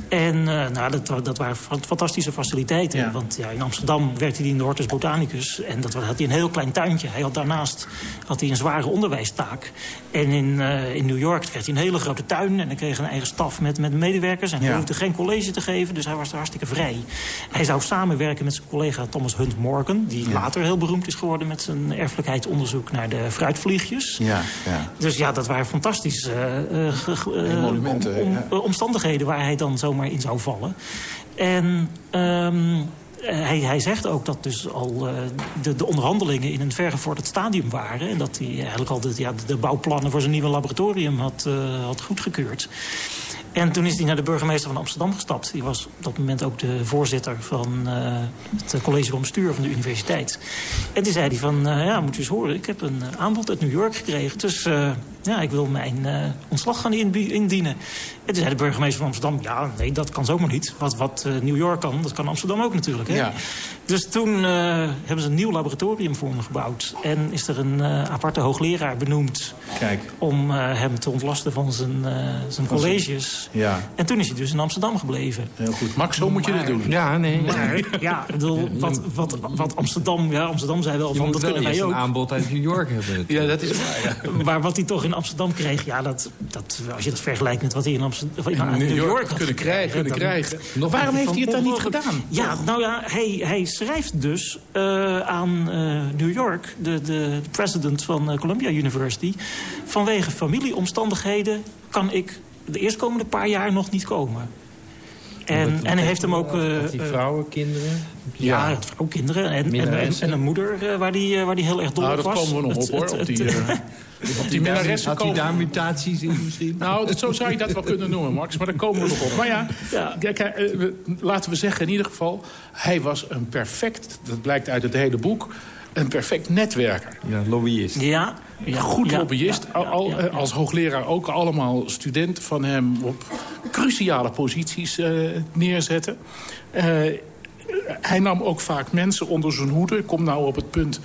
En uh, nou, dat, dat, waren fantastische faciliteiten. Ja. Want ja, in Amsterdam werkte hij in de Hortus Botanicus. En dat had hij een heel klein tuintje. Hij had daarnaast had hij een zware onderwijstaak. En in, uh, in New York kreeg hij een hele grote tuin. En hij kreeg een eigen staf met, met medewerkers. En hij Ja. hoefde geen college te geven. Dus hij was er hartstikke vrij. Hij zou samenwerken met zijn collega Thomas Hunt Morgan. Die Ja. later heel beroemd is geworden met zijn erfelijkheidsonderzoek naar de fruitvliegjes. Ja, ja. Dus ja, dat waren fantastische uh, om- omstandigheden waar hij dan zomaar in zou vallen. En, ehm, hij, hij zegt ook dat dus al de, de onderhandelingen in een vergevorderd stadium waren. En dat hij eigenlijk al de, ja, de bouwplannen voor zijn nieuwe laboratorium had, had goedgekeurd. En toen is hij naar de burgemeester van Amsterdam gestapt. Die was op dat moment ook de voorzitter van uh, het college van bestuur van de universiteit. En toen zei hij van, uh, ja, moet je eens horen... ik heb een aanbod uit New York gekregen. Dus uh, ja, ik wil mijn ontslag gaan indienen. En toen zei de burgemeester van Amsterdam... ja, nee, dat kan zomaar niet. Wat, wat New York kan, dat kan Amsterdam ook natuurlijk. Hè? Ja. Dus toen hebben ze een nieuw laboratorium voor hem gebouwd. En is er een aparte hoogleraar benoemd... Kijk. om hem te ontlasten van zijn, zijn colleges... Ja. En toen is hij dus in Amsterdam gebleven. Heel goed. Max, zo moet je het doen. Ja, nee. Maar, ja, bedoel, wat, wat, wat Amsterdam... Ja, Amsterdam zei wel van, dat kunnen wij ook. een aanbod uit New York hebben. ja, dat is waar. Ja. Maar wat hij toch in Amsterdam kreeg... Ja, dat, dat, als je dat vergelijkt met wat hij in, Amsterdam, in New, York, had kunnen krijgen. Kunnen krijgen. Nog Waarom heeft hij het dan niet gedaan? Ja, nou ja, hij, hij schrijft dus uh, aan uh, New York... de, de president van uh, Columbia University... vanwege familieomstandigheden kan ik de eerstkomende paar jaar nog niet komen. En, en hij heeft hem ook... Uh, die vrouwen, kinderen? Ja, ja vrouwen, kinderen en, en, en, een moeder uh, waar, die, waar die heel erg dol nou, op was. dat komen we nog op, hoor. op die, uh, op die Had hij daar mutaties in misschien? Nou, dat, zo zou je dat wel kunnen noemen, Max. Maar daar komen we nog op. Maar ja, ja. Kijk, laten we zeggen in ieder geval... hij was een perfect, dat blijkt uit het hele boek een perfect netwerker. Ja, lobbyist. Ja. ja goed lobbyist. al, als hoogleraar ook allemaal studenten van hem op cruciale posities uh, neerzetten. Uh, hij nam ook vaak mensen onder zijn hoede. Ik kom nou op het punt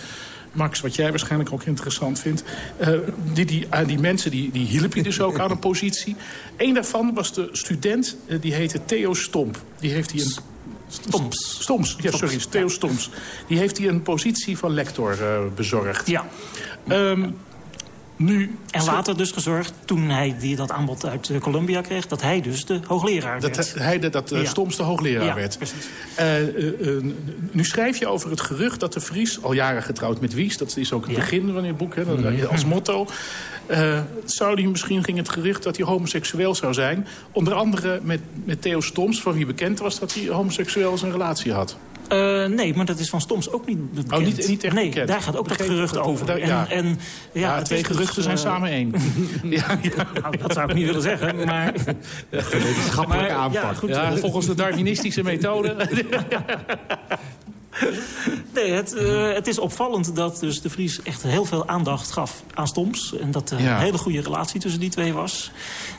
Max, wat jij waarschijnlijk ook interessant vindt. Uh, die, die, uh, die mensen die, die hielp je dus ook aan een positie. Eén daarvan was de student, uh, die heette Theo Stomp. Die heeft hij een Stoms. Stoms, ja, sorry, Theo Stoms. Die heeft hij een positie van lector uh, bezorgd. Ja. Um, nu, en later dus gezorgd, toen hij die, dat aanbod uit uh, Columbia kreeg... dat hij dus de hoogleraar dat werd. Hij de, dat uh, ja. Stoms de hoogleraar ja, werd. Uh, nu schrijf je over het gerucht dat de Vries... al jaren getrouwd met Wies, dat is ook het ja. begin van je boek, hè, dat, als motto... zou die misschien ging het gerucht dat hij homoseksueel zou zijn. Onder andere met, met Theo Stoms, van wie bekend was dat hij homoseksueel zijn relatie had. Uh, nee, maar dat is van Stoms ook niet bekend. Oh, niet, niet echt nee, bekend. daar gaat ook dat gerucht over. Ja. En, en, ja, ja twee geruchten dus, zijn uh, samen één. ja. Nou, dat zou ik niet willen zeggen, maar... Wetenschappelijke aanpak. Goed, volgens de Darwinistische methode. Nee, het, uh, het, is opvallend dat dus de Vries echt heel veel aandacht gaf aan Stoms. En dat er ja. een hele goede relatie tussen die twee was.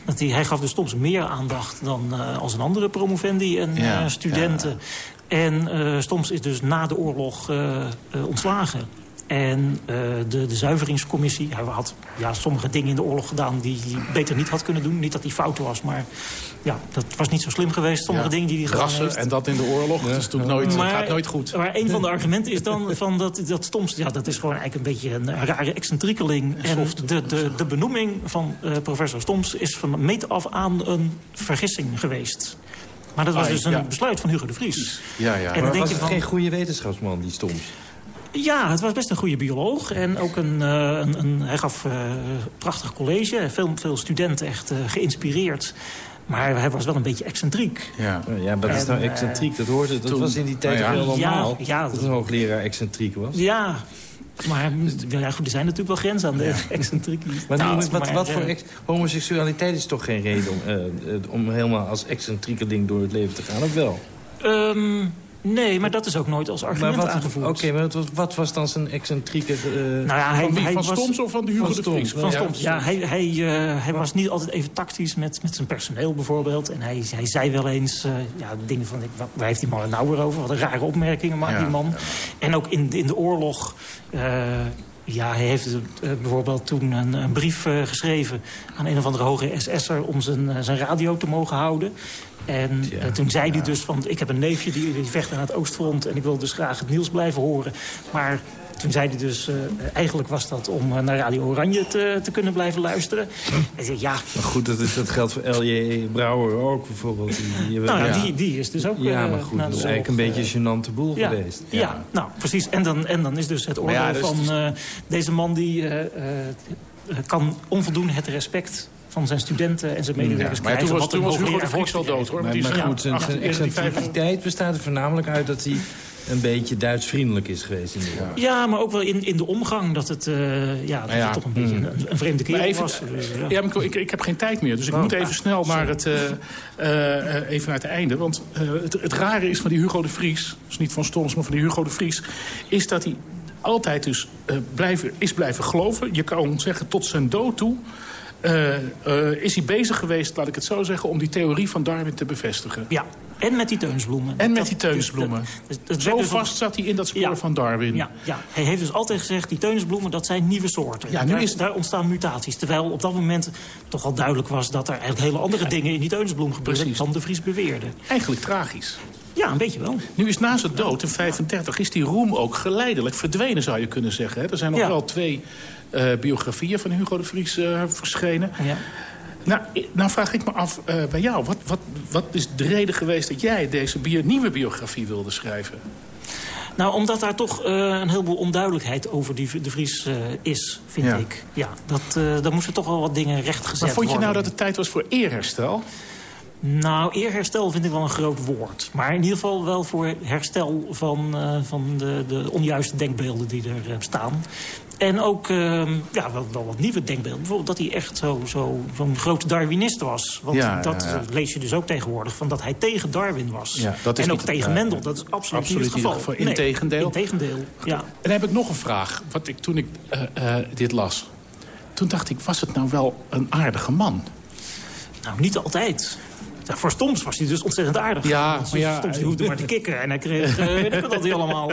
Dat hij, hij gaf de Stoms meer aandacht dan uh, als een andere promovendi en ja. studenten. En uh, Stoms is dus na de oorlog uh, uh, ontslagen. En de, de zuiveringscommissie, hij had ja, sommige dingen in de oorlog gedaan... die hij beter niet had kunnen doen. Niet dat hij fout was, maar ja, dat was niet zo slim geweest. Sommige ja, dingen die hij gedaan Rassen heeft. en dat in de oorlog, ja. dat is natuurlijk nooit, maar, gaat nooit goed. Maar een van de argumenten is dan van dat, dat Stoms... ja, dat is gewoon eigenlijk een beetje een rare excentriekeling. En, en de, de, de benoeming van professor Stoms is van meet af aan een vergissing geweest. Maar dat was dus een ja. besluit van Hugo de Vries. Ja, ja. En maar was van... geen goede wetenschapsman, die Stoms? Ja, het was best een goede bioloog. En ook een, uh, een, een hij gaf uh, prachtig college. Veel, veel studenten echt uh, geïnspireerd. Maar hij was wel een beetje excentriek. Ja, ja maar dat is nou excentriek. Dat, hoorde, dat toen, was in die tijd nou ja. heel normaal. Ja, ja, dat een hoogleraar excentriek was. Ja, maar ja, goed, er zijn natuurlijk wel grenzen aan de ja. excentriek. Maar, nou, wat, maar, wat voor ex homoseksualiteit is toch geen reden om, uh, om helemaal als excentrieke ding door het leven te gaan, of wel? Um, Nee, maar dat is ook nooit als argument maar wat, aangevoerd. Oké, okay, maar wat, wat, was dan zijn excentrieke... Uh, nou ja, hij, van wie? Hij van was, Stoms of van de Hugo de Vries? Van Stoms, ja. Hij, hij, uh, hij was niet altijd even tactisch met, met zijn personeel bijvoorbeeld. En hij, hij zei wel eens uh, ja, dingen van... Waar heeft die man het nou weer over? Wat een rare opmerkingen maakt ja. die man. En ook in, in de oorlog... Ja, hij heeft uh, bijvoorbeeld toen een, een brief uh, geschreven aan een of andere hoge SS'er om zijn, uh, zijn radio te mogen houden. En ja, toen zei ja. hij dus van, ik heb een neefje die, die vecht aan het Oostfront... en ik wil dus graag het nieuws blijven horen. Maar toen zei hij dus, uh, eigenlijk was dat om uh, naar Radio Oranje te, te kunnen blijven luisteren. Hij zei, ja. Maar goed, dat, is, dat geldt voor L.J. Brouwer ook bijvoorbeeld. Die, nou, ja. die, die is dus ook... Ja, maar goed, dat is eigenlijk een beetje een gênante boel ja, geweest. Ja. ja, nou, precies. En dan, en dan is dus het oordeel ja, dus van deze man die kan onvoldoende het respect van zijn studenten en zijn medewerkers ja, maar krijgen. Toen was, toen was Hugo de Vries al dood, hoor. Maar, maar goed, zijn excentriciteit bestaat er voornamelijk uit dat hij een beetje Duits-vriendelijk is geweest. In de ja. maar ook wel in, in de omgang dat het, uh, ja, dat het toch een beetje mm. een, vreemde kerel was. Dus, ja, maar ik, ik, heb geen tijd meer, dus ik oh. moet even snel naar het, uh, uh, even naar het einde. Want het, het rare is van die Hugo de Vries, dus niet van Stoms, maar van die Hugo de Vries... is dat hij altijd dus blijven, is blijven geloven. Je kan zeggen tot zijn dood toe... Uh, uh, is hij bezig geweest, laat ik het zo zeggen... om die theorie van Darwin te bevestigen. Ja, en met die teunsbloemen. En met die teunsbloemen. Zo dus vast zat hij in dat spoor van Darwin. Ja, ja, hij heeft dus altijd gezegd, die teunsbloemen, dat zijn nieuwe soorten. Ja, nu daar, is... daar ontstaan mutaties. Terwijl op dat moment toch al duidelijk was... dat er eigenlijk hele andere dingen in die teunsbloem gebeurden... dan de Vries beweerde. Eigenlijk tragisch. Ja, een beetje wel. Nu is na zijn dood in 35 is die roem ook geleidelijk verdwenen, zou je kunnen zeggen. Er zijn nog wel twee uh, biografieën van Hugo de Vries uh, verschenen. Ja. Nou, nou vraag ik me af uh, bij jou. Wat, wat, wat is de reden geweest dat jij deze bio nieuwe biografie wilde schrijven? Nou, omdat daar toch uh, een heleboel onduidelijkheid over die, de Vries uh, is, vind ja. ik. Ja, dat, uh, daar moesten toch wel wat dingen rechtgezet worden. Maar vond je nou dat het tijd was voor eerherstel? Nou, eerherstel vind ik wel een groot woord. Maar in ieder geval wel voor herstel van, uh, van de, de onjuiste denkbeelden die er uh, staan. En ook uh, ja, wel, wel, wat nieuwe denkbeelden. Bijvoorbeeld dat hij echt zo'n zo, zo'n grote Darwinist was. Want ja, dat ja, ja. lees je dus ook tegenwoordig. Van dat hij tegen Darwin was. en ook tegen Mendel. Dat is absoluut, absoluut niet het geval. Integendeel. Nee, integendeel, ja. En dan heb ik nog een vraag. Wat ik, toen ik dit las. Toen dacht ik, was het nou wel een aardige man? Nou, niet altijd. Voor Stoms was hij dus ontzettend aardig. Ja, maar ja, Stoms die hoefde maar te kikken en hij kreeg, uh, weet ik wat hij allemaal.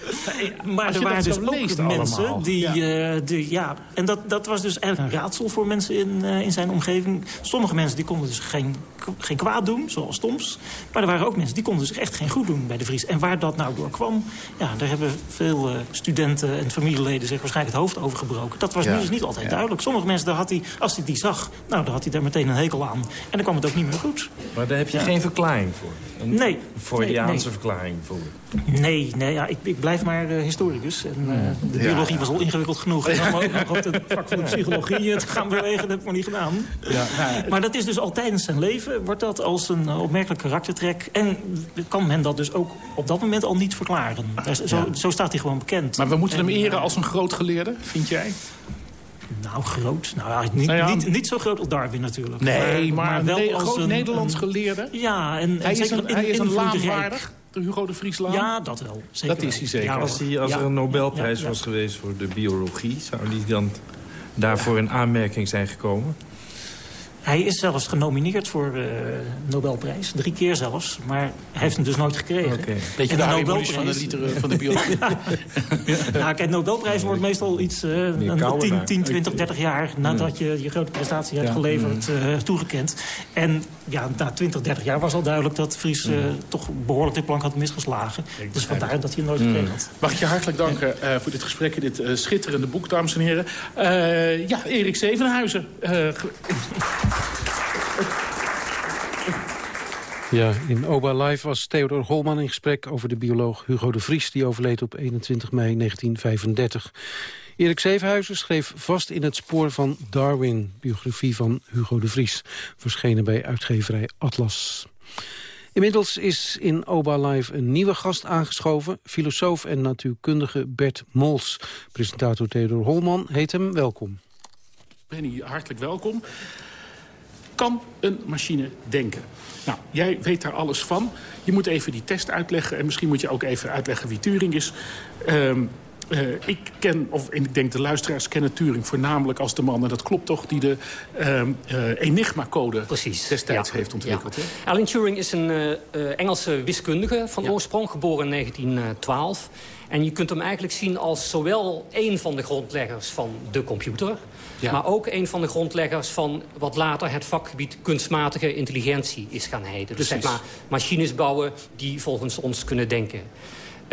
maar er waren dus ook mensen die, ja. Uh, die, ja, en dat, dat was dus eigenlijk een raadsel voor mensen in, uh, in zijn omgeving. Sommige mensen die konden dus geen, geen kwaad doen, zoals Stoms. Maar er waren ook mensen die konden zich echt geen goed doen bij de Vries. En waar dat nou door kwam, ja, daar hebben veel studenten en familieleden zich waarschijnlijk het hoofd over gebroken. Dat was ja. nu dus niet altijd duidelijk. Sommige mensen, daar had hij, als hij die zag, nou, dan had hij daar meteen een hekel aan. En dan kwam het ook niet meer goed. Maar daar heb je geen verklaring voor? Een nee. Freudiaanse nee, nee. verklaring voor? Nee, nee ja, ik, ik blijf maar uh, historicus. En, uh, de biologie ja, was al ingewikkeld genoeg. En dan ook nog op het vak van de psychologie te gaan bewegen, dat heb ik maar niet gedaan. Ja, maar dat is dus al tijdens zijn leven, wordt dat als een uh, opmerkelijk karaktertrek. En kan men dat dus ook op dat moment al niet verklaren. Zo, zo, staat hij gewoon bekend. Maar we moeten en, hem eren als een groot geleerde, vind jij? Nou, groot. Nou ja, niet, nou ja, niet, niet, zo groot als Darwin natuurlijk. Nee, maar, maar wel een als groot een, Nederlands geleerde. Ja, en, hij en is een, hij is een. Hugo de Vrieslaan? Ja, dat wel. Zeker dat is hij zeker. Ja, als, hij, als er een Nobelprijs was geweest voor de biologie... zou die dan daarvoor in aanmerking zijn gekomen? Hij is zelfs genomineerd voor de uh, Nobelprijs. Drie keer zelfs. Maar hij heeft hem dus nooit gekregen. Okay. Beetje de, de Nobelprijs van de, liter, van de biologie. ja. nou, kijk, Nobelprijs wordt meestal iets uh, een 10, 10, 20, 30 jaar... nadat je je grote prestatie hebt ja. geleverd, uh, toegekend. En ja, na 20, 30 jaar was al duidelijk dat Vries uh, toch behoorlijk de plank had misgeslagen. Dus vandaar dat hij hem nooit mm. gekregen had. Mag ik je hartelijk danken uh, voor dit gesprek in dit uh, schitterende boek, dames en heren. ja, Erik Zevenhuizen. Ja, in Oba Live was Theodor Holman in gesprek over de bioloog Hugo de Vries... die overleed op 21 mei 1935. Erik Zevenhuizen schreef vast in het spoor van Darwin... biografie van Hugo de Vries, verschenen bij uitgeverij Atlas. Inmiddels is in Oba Live een nieuwe gast aangeschoven... filosoof en natuurkundige Bert Mols. Presentator Theodor Holman heet hem welkom. Benny, hartelijk welkom. Kan een machine denken? Nou, jij weet daar alles van. Je moet even die test uitleggen. En misschien moet je ook even uitleggen wie Turing is. Um, uh, ik ken, of ik denk de luisteraars kennen Turing voornamelijk als de man... en dat klopt toch, die de uh, uh, Enigma-code destijds ja. heeft ontwikkeld. Ja. Alan Turing is een uh, Engelse wiskundige van ja. oorsprong, geboren in 1912. En je kunt hem eigenlijk zien als zowel een van de grondleggers van de computer... Maar ook een van de grondleggers van wat later het vakgebied kunstmatige intelligentie is gaan heten. Dus zeg maar machines bouwen die volgens ons kunnen denken.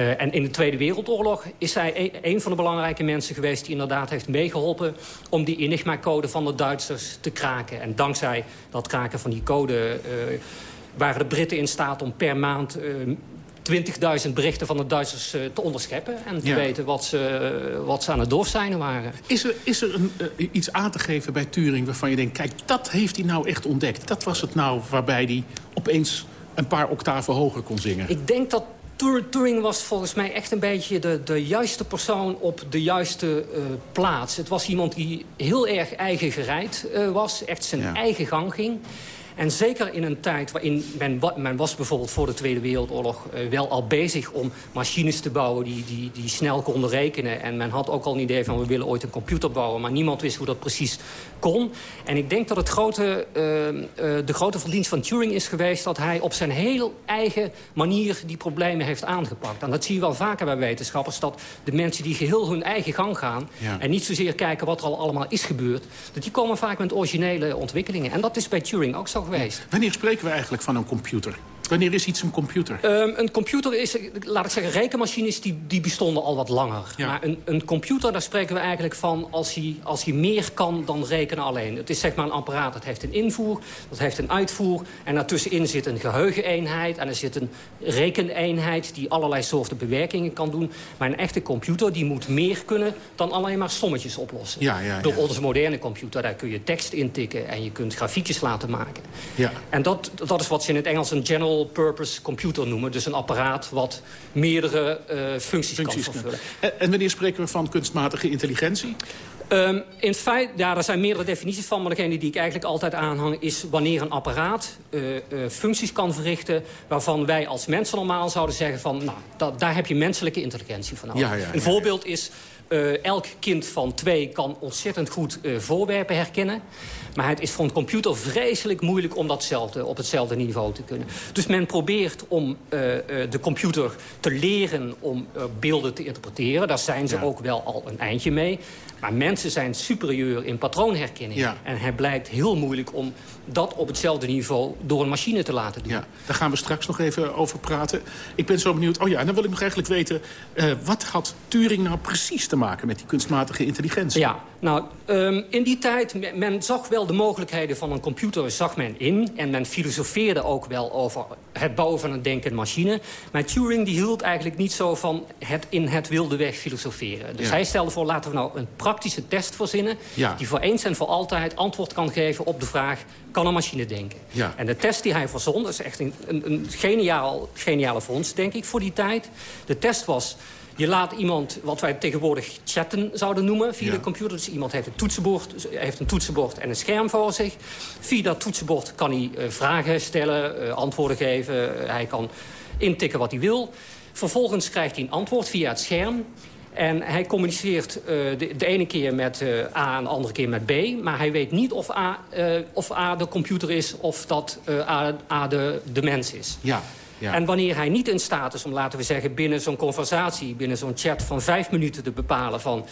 Uh, en in de Tweede Wereldoorlog is hij een, een van de belangrijke mensen geweest... die inderdaad heeft meegeholpen om die Enigma-code van de Duitsers te kraken. En dankzij dat kraken van die code uh, waren de Britten in staat om per maand... Uh, 20.000 berichten van de Duitsers te onderscheppen... en te ja. weten wat ze, wat ze aan het doorstijnen waren. Is er, is er een, uh, iets aan te geven bij Turing waarvan je denkt... kijk, dat heeft hij nou echt ontdekt. Dat was het nou waarbij hij opeens een paar octaven hoger kon zingen. Ik denk dat Turing was volgens mij echt een beetje de, de juiste persoon op de juiste uh, plaats. Het was iemand die heel erg eigen gereid uh, was, echt zijn ja. eigen gang ging. En zeker in een tijd waarin men, men was bijvoorbeeld voor de Tweede Wereldoorlog... Uh, wel al bezig om machines te bouwen die, die, die snel konden rekenen. En men had ook al een idee van we willen ooit een computer bouwen. Maar niemand wist hoe dat precies kon. En ik denk dat het grote, uh, uh, de grote verdienst van Turing is geweest... dat hij op zijn heel eigen manier die problemen heeft aangepakt. En dat zie je wel vaker bij wetenschappers. Dat de mensen die geheel hun eigen gang gaan... Ja. en niet zozeer kijken wat er al allemaal is gebeurd... dat die komen vaak met originele ontwikkelingen. En dat is bij Turing ook zo geweest. Wanneer spreken we eigenlijk van een computer? Wanneer is iets een computer? Um, een computer is, laat ik zeggen, rekenmachines die, die bestonden al wat langer. Ja. Maar een, een computer, daar spreken we eigenlijk van als hij, als hij meer kan dan rekenen alleen. Het is zeg maar een apparaat, dat heeft een invoer, dat heeft een uitvoer... en daartussenin zit een geheugeneenheid en er zit een rekeneenheid... die allerlei soorten bewerkingen kan doen. Maar een echte computer die moet meer kunnen dan alleen maar sommetjes oplossen. Ja, ja, Door onze moderne computer, daar kun je tekst intikken... en je kunt grafiekjes laten maken. Ja. En dat, dat is wat ze in het Engels een general purpose computer noemen. Dus een apparaat wat meerdere uh, functies, functies, kan vervullen. En, en wanneer spreken we van kunstmatige intelligentie? Um, in feite, ja, er zijn meerdere definities van... maar degene die ik eigenlijk altijd aanhang... is wanneer een apparaat uh, uh, functies kan verrichten... waarvan wij als mensen normaal zouden zeggen van... nou, daar heb je menselijke intelligentie van nodig. Ja, ja, ja, een voorbeeld is... Uh, elk kind van twee kan ontzettend goed voorwerpen herkennen. Maar het is voor een computer vreselijk moeilijk om datzelfde, op hetzelfde niveau te kunnen. Dus men probeert om uh, de computer te leren om uh, beelden te interpreteren. Daar zijn ze ja. ook wel al een eindje mee. Maar mensen zijn superieur in patroonherkenning. Ja. En het blijkt heel moeilijk om dat op hetzelfde niveau door een machine te laten doen. Ja, daar gaan we straks nog even over praten. Ik ben zo benieuwd. Oh ja, en dan wil ik nog eigenlijk weten... Uh, wat had Turing nou precies te maken met die kunstmatige intelligentie? Ja, nou, um, in die tijd, men zag wel de mogelijkheden van een computer zag men in. En men filosofeerde ook wel over het bouwen van een denkende machine. Maar Turing die hield eigenlijk niet zo van het in het wilde weg filosoferen. Dus Ja. hij stelde voor, laten we nou een praktische test verzinnen... Ja. die voor eens en voor altijd antwoord kan geven op de vraag... kan een machine denken? Ja. En de test die hij verzon, dat is echt een, een, een geniaal, geniale vondst, denk ik, voor die tijd. De test was... Je laat iemand, wat wij tegenwoordig chatten zouden noemen, via Ja. de computer. Dus iemand heeft een, toetsenbord, heeft een toetsenbord en een scherm voor zich. Via dat toetsenbord kan hij eh, vragen stellen, eh, antwoorden geven. Hij kan intikken wat hij wil. Vervolgens krijgt hij een antwoord via het scherm. En hij communiceert eh, de, de ene keer met eh, A en de andere keer met B. Maar hij weet niet of A, eh, of A de computer is of dat A, A de, de mens is. Ja, ja. En wanneer hij niet in staat is om, laten we zeggen... binnen zo'n conversatie, binnen zo'n chat van vijf minuten te bepalen... van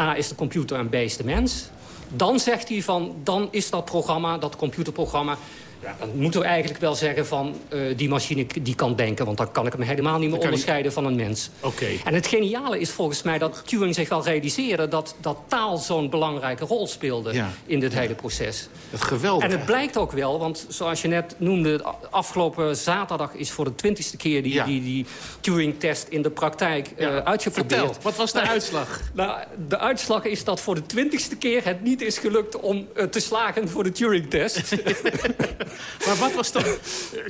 A is de computer en B is de mens... dan zegt hij van, dan is dat programma, dat computerprogramma... Ja, dan moeten we eigenlijk wel zeggen van eh, die machine die kan denken. Want dan kan ik hem helemaal niet meer onderscheiden van een mens. Oké. En het geniale is volgens mij dat Turing zich wel realiseerde... dat, dat taal zo'n belangrijke rol speelde Ja. in dit hele proces. Dat geweldig. En het blijkt ook wel, want zoals je net noemde... afgelopen zaterdag is voor de twintigste keer die, die, die Turing-test in de praktijk Ja. uitgeprobeerd. Vertel, wat was de uitslag? Nou, de uitslag is dat voor de twintigste keer het niet is gelukt om eh, te slagen voor de Turing-test. Maar wat was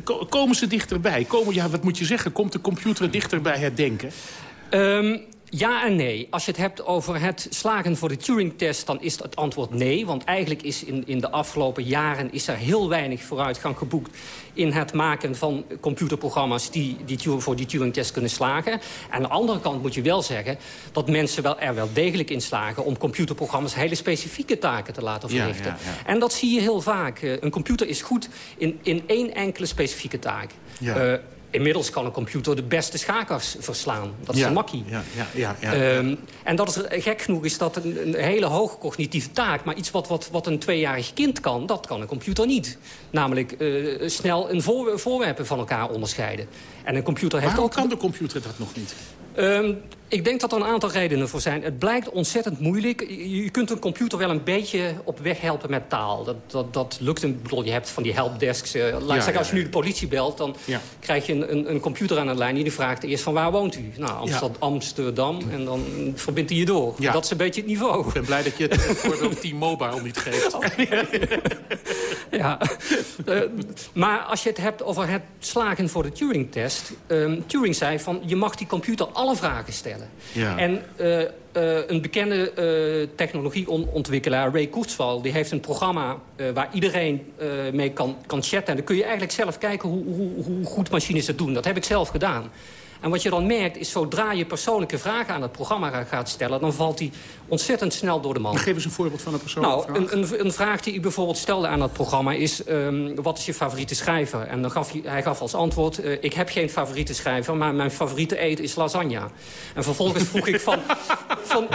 ko- Komen ze dichterbij? Komen, ja, wat moet je zeggen? Komt de computer dichter bij het denken? Ehm, ja en nee. Als je het hebt over het slagen voor de Turing-test... dan is het antwoord nee. Want eigenlijk is in, in de afgelopen jaren... is er heel weinig vooruitgang geboekt... in het maken van computerprogramma's... die, die voor die Turing-test kunnen slagen. Aan de andere kant moet je wel zeggen... dat mensen wel, er wel degelijk in slagen... om computerprogramma's hele specifieke taken te laten verrichten. ja, ja. En dat zie je heel vaak. Eh, Een computer is goed in, in één enkele specifieke taak. Ja. Eh, Inmiddels kan een computer de beste schakers verslaan. Dat is ja. een makkie. Ja, ja, ja, ja. Ehm, en dat is gek genoeg is dat een, een hele hoge cognitieve taak. Maar iets wat, wat, wat een tweejarig kind kan, dat kan een computer niet. Namelijk eh, snel een voor, voorwerpen van elkaar onderscheiden. En een computer heeft Waarom ook... kan de computer dat nog niet? Um, ik denk dat er een aantal redenen voor zijn. Het blijkt ontzettend moeilijk. Je, kunt een computer wel een beetje op weg helpen met taal. Dat, dat, dat lukt. Een, bedoel, je hebt van die helpdesks. Uh, laat ja, zeggen, als je nu de politie belt... dan krijg je een, een, een, computer aan de lijn... die vraagt eerst van waar woont u? Nou, Amsterdam, Amsterdam. En dan verbindt hij je door. Dat is een beetje het niveau. Ik ben blij dat je het voorbeeld T-Mobile niet geeft. Oh. ja. Uh, maar als je het hebt over het slagen voor de Turing-test... Um, Turing zei van je mag die computer alle vragen stellen. Ja. En uh, uh, een bekende uh, technologieontwikkelaar, Ray Kurzweil... die heeft een programma waar iedereen mee kan, kan chatten. En dan kun je eigenlijk zelf kijken hoe, hoe, hoe goed machines het doen. Dat heb ik zelf gedaan. En wat je dan merkt is, zodra je persoonlijke vragen aan het programma gaat stellen... dan valt die ontzettend snel door de man. Geef eens een voorbeeld van een persoonlijke nou, vraag. Een, een, een, vraag die ik bijvoorbeeld stelde aan het programma is... Um, wat is je favoriete schrijver? En dan gaf hij, hij gaf als antwoord... Uh, ik heb geen favoriete schrijver, maar mijn favoriete eten is lasagne. En vervolgens vroeg ik van... van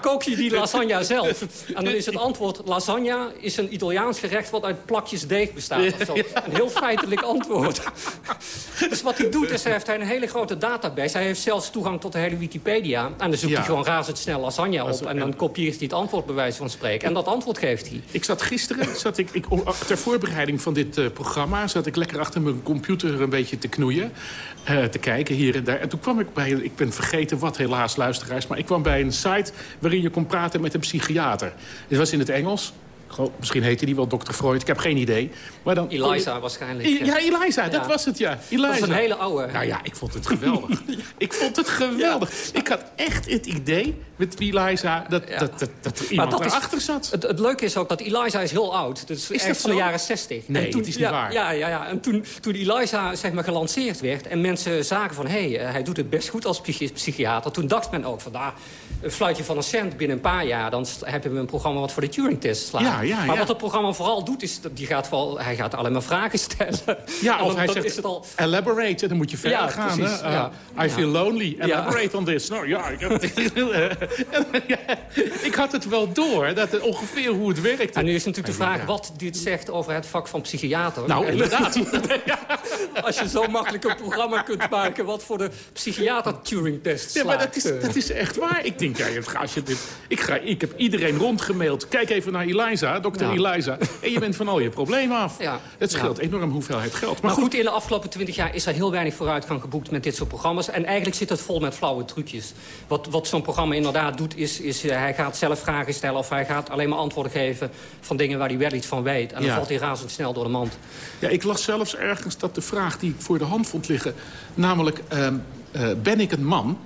kook je die lasagne zelf? En dan is het antwoord... lasagne is een Italiaans gerecht wat uit plakjes deeg bestaat. Of zo. Een heel feitelijk antwoord. dus wat hij doet is, hij heeft een hele grote database. Hij heeft zelfs toegang tot de hele Wikipedia. En dan zoekt hij gewoon razendsnel lasagne op... En dan kopieert hij het antwoord bij wijze van spreken. En dat antwoord geeft hij. Ik zat gisteren, zat ik, ik, ter voorbereiding van dit uh, programma... zat ik lekker achter mijn computer een beetje te knoeien. Uh, te kijken hier en daar. En toen kwam ik bij, ik ben vergeten wat helaas luisteraars... maar ik kwam bij een site waarin je kon praten met een psychiater. Het was in het Engels misschien heette die wel Dr. Freud, ik heb geen idee. Maar dan, Eliza waarschijnlijk. ja, Eliza, dat was het, ja. Eliza. Dat is een hele oude. Nou ja, ik vond het geweldig. ik vond het geweldig. Ik had echt het idee met Eliza dat, dat, dat, dat er iemand erachter zat. Het, het, leuke is ook dat Eliza is heel oud. Dus is echt van de jaren 60. Nee, toen, dat is niet waar. Ja, ja, ja. En toen, toen Eliza zeg maar, gelanceerd werd en mensen zagen van... hé, hey, hij doet het best goed als psychiater. Toen dacht men ook van... daar een fluitje van een cent binnen een paar jaar... dan hebben we een programma wat voor de Turing-test slaat. Ja, ja, maar wat het programma vooral doet, is dat die gaat vooral, hij gaat alleen maar vragen stellen. Ja, of hij zegt, is het al... elaborate, dan moet je verder gaan. Precies, uh, I feel lonely, elaborate on this. Nou ja, ik, ik had het wel door, dat ongeveer hoe het werkt. En nu is natuurlijk de vraag wat dit zegt over het vak van psychiater. Nou, inderdaad. Als je zo makkelijk een programma kunt maken... wat voor de psychiater Turing-test slaat. Ja, maar dat is, dat is echt waar. Ik denk, ja, als je dit, ik, ga, ik heb iedereen rondgemaild. Kijk even naar Eliza, dokter Eliza. En je bent van al je problemen af. Ja. Het scheelt enorm hoeveelheid geld. Maar, goed, in de afgelopen twintig jaar is er heel weinig vooruitgang geboekt met dit soort programma's. En eigenlijk zit het vol met flauwe trucjes. Wat, wat zo'n programma inderdaad doet, is, is uh, hij gaat zelf vragen stellen... of hij gaat alleen maar antwoorden geven van dingen waar hij wel iets van weet. En dan valt hij razendsnel door de mand. Ja, ik las zelfs ergens dat de vraag die ik voor de hand vond liggen... namelijk, uh, uh, ben ik een man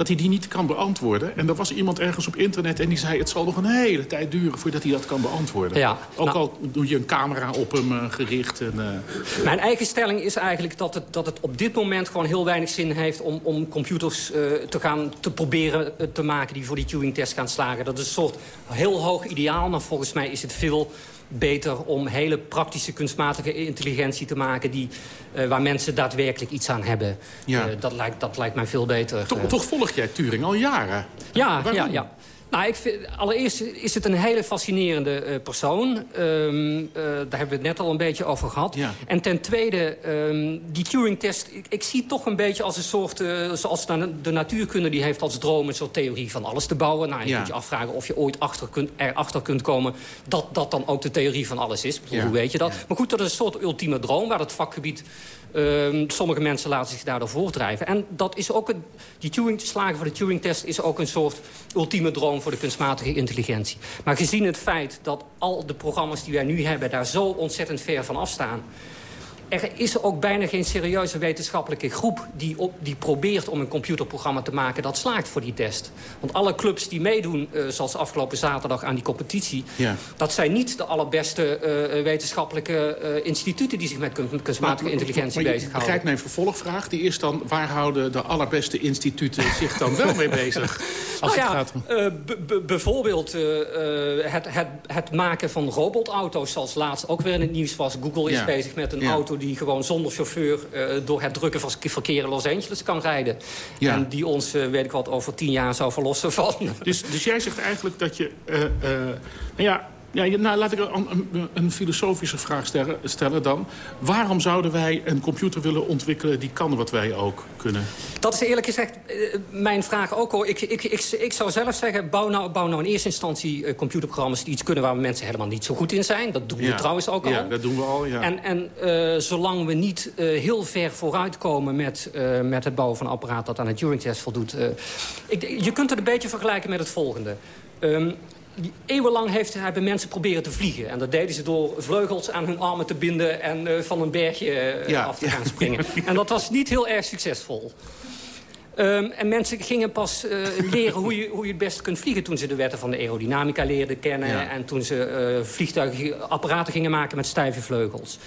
dat hij die niet kan beantwoorden. En er was iemand ergens op internet en die zei... het zal nog een hele tijd duren voordat hij dat kan beantwoorden. Ja, Ook nou- al doe je een camera op hem uh, gericht. En, uh... Mijn eigen stelling is eigenlijk dat het, dat het op dit moment... gewoon heel weinig zin heeft om, om computers uh, te gaan te proberen te maken... die voor die Turing-test gaan slagen. Dat is een soort heel hoog ideaal, maar volgens mij is het veel beter om hele praktische kunstmatige intelligentie te maken... Die, uh, waar mensen daadwerkelijk iets aan hebben. Ja. Uh, dat, lijkt, dat lijkt mij veel beter. Toch, toch volg jij Turing al jaren? Ja, ja, ja. Nou, ik vind, allereerst is het een hele fascinerende uh, persoon. Um, uh, daar hebben we het net al een beetje over gehad. Ja. En ten tweede, um, die Turing-test... Ik, ik, zie het toch een beetje als een soort... Uh, zoals de natuurkunde, die heeft als droom een soort theorie van alles te bouwen. Nou, je ja. moet je afvragen of je ooit achter kunt, erachter kunt komen... dat dat dan ook de theorie van alles is. Bedoel, hoe weet je dat? Maar goed, dat is een soort ultieme droom... waar het vakgebied Uh, sommige mensen laten zich daardoor voortdrijven. En dat is ook een, die slagen voor de Turing-test is ook een soort ultieme droom voor de kunstmatige intelligentie. Maar gezien het feit dat al de programma's die wij nu hebben... daar zo ontzettend ver van afstaan er is ook bijna geen serieuze wetenschappelijke groep... Die, op, die probeert om een computerprogramma te maken dat slaagt voor die test. Want alle clubs die meedoen, uh, zoals afgelopen zaterdag aan die competitie... Ja. dat zijn niet de allerbeste uh, wetenschappelijke uh, instituten... die zich met kunstmatige maar, intelligentie maar, bezighouden. Begrijp mijn vervolgvervraag. Die is dan, waar houden de allerbeste instituten zich dan wel mee bezig? Als nou het ja, gaat... bijvoorbeeld het, het, het, maken van robotauto's... zoals laatst ook weer in het nieuws was. Google is ja. bezig met een ja. auto die gewoon zonder chauffeur... Uh, door het drukke van verkeer in Los Angeles kan rijden. Ja. En die ons, uh, weet ik wat, over tien jaar zou verlossen van... Dus, dus jij zegt eigenlijk dat je... Uh, nou ja, Ja, nou, laat ik een, een, filosofische vraag stellen, stellen, dan. Waarom zouden wij een computer willen ontwikkelen die kan wat wij ook kunnen? Dat is eerlijk gezegd eh, mijn vraag ook hoor. Ik, ik, ik, ik zou zelf zeggen, bouw nou, bouw nou in eerste instantie uh, computerprogramma's... die iets kunnen waar mensen helemaal niet zo goed in zijn. Dat doen we trouwens ook al. Ja, dat doen we al, ja. En, en uh, zolang we niet heel ver vooruitkomen met, met het bouwen van een apparaat... dat aan een Turing-test voldoet... Ik, je kunt het een beetje vergelijken met het volgende. Um, Eeuwenlang heeft, hebben mensen proberen te vliegen. En dat deden ze door vleugels aan hun armen te binden... en uh, van een bergje uh, af te gaan springen. en dat was niet heel erg succesvol. Um, en mensen gingen pas uh, leren hoe je, hoe je het beste kunt vliegen... toen ze de wetten van de aerodynamica leerden kennen... Ja. en toen ze vliegtuigen, apparaten gingen maken met stijve vleugels.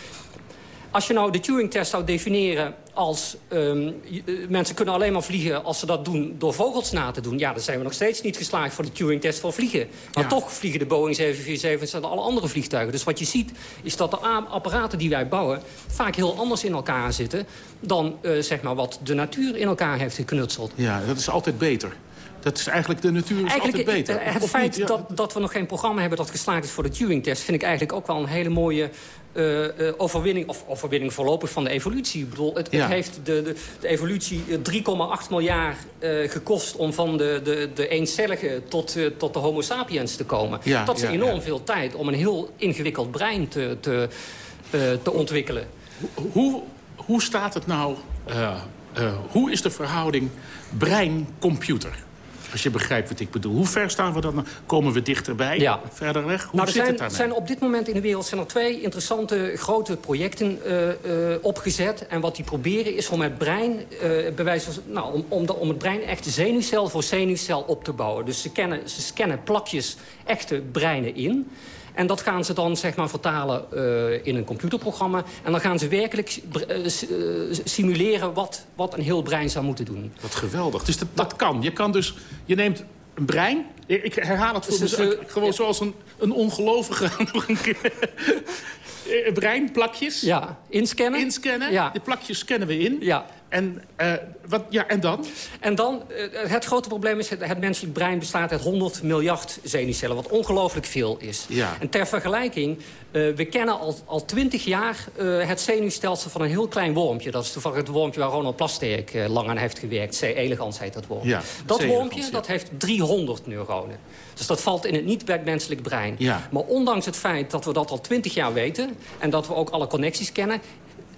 Als je nou de Turing-test zou definiëren als... Um, mensen kunnen alleen maar vliegen als ze dat doen door vogels na te doen... ja, dan zijn we nog steeds niet geslaagd voor de Turing-test voor vliegen. Maar toch vliegen de Boeing 747 en alle andere vliegtuigen. Dus wat je ziet is dat de apparaten die wij bouwen... vaak heel anders in elkaar zitten... dan uh, zeg maar wat de natuur in elkaar heeft geknutseld. Ja, dat is altijd beter. Dat is eigenlijk de natuur is eigenlijk, altijd beter. Eh, het feit dat, dat we nog geen programma hebben dat geslaagd is voor de Turing-test... vind ik eigenlijk ook wel een hele mooie overwinning, of overwinning voorlopig van de evolutie. Ik bedoel, het, het heeft de, de, de evolutie 3,8 miljard uh, gekost om van de, de, de eencellige tot, tot de homo sapiens te komen. Ja, dat is enorm veel tijd om een heel ingewikkeld brein te, te, te ontwikkelen. Hoe, hoe staat het nou... hoe is de verhouding brein-computer? Als je begrijpt wat ik bedoel. Hoe ver staan we dan? Komen we dichterbij? Ja. Verder weg? Hoe nou, er zit zijn, het zijn op dit moment in de wereld zijn er twee interessante grote projecten uh, uh, opgezet. En wat die proberen is om het brein, uh, bewijs van, nou, om, om, de, om het brein echt zenuwcel voor zenuwcel op te bouwen. Dus ze, kennen, ze scannen plakjes echte breinen in. En dat gaan ze dan zeg maar, vertalen uh, in een computerprogramma. En dan gaan ze werkelijk uh, simuleren wat, wat een heel brein zou moeten doen. Wat geweldig. Dus dat, dat kan. Je kan dus... Je neemt een brein. Ik herhaal het voor dus, gewoon ja. zoals een, een ongelovige. breinplakjes. Ja, inscannen. Inscannen. Ja. De plakjes scannen we in. Ja. En, uh, wat, ja, en dan? En dan, uh, het grote probleem is... Het, het menselijk brein bestaat uit 100 miljard zenuwcellen... wat ongelooflijk veel is. Ja. En ter vergelijking, uh, we kennen al, al 20 jaar het zenuwstelsel van een heel klein wormpje. Dat is toevallig het wormpje waar Ronald Plasterk lang aan heeft gewerkt. C. elegans heet dat wormpje. Ja, dat wormpje ja. dat heeft 300 neuronen. Dus dat valt in het niet-menselijk brein. Maar ondanks het feit dat we dat al 20 jaar weten... en dat we ook alle connecties kennen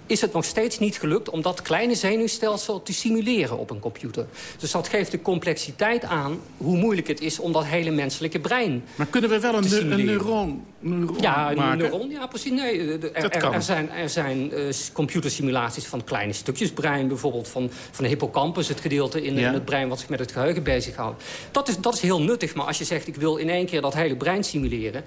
is het nog steeds niet gelukt om dat kleine zenuwstelsel te simuleren op een computer. Dus dat geeft de complexiteit aan hoe moeilijk het is om dat hele menselijke brein Maar kunnen we wel een, een neuron, neuron ja, maken? neuron, ja precies. Nee, er, er, er zijn, er zijn uh, computersimulaties van kleine stukjes brein. Bijvoorbeeld van, van de hippocampus, het gedeelte in, ja. in het brein wat zich met het geheugen bezighoudt. Dat is, dat is heel nuttig, maar als je zegt ik wil in één keer dat hele brein simuleren...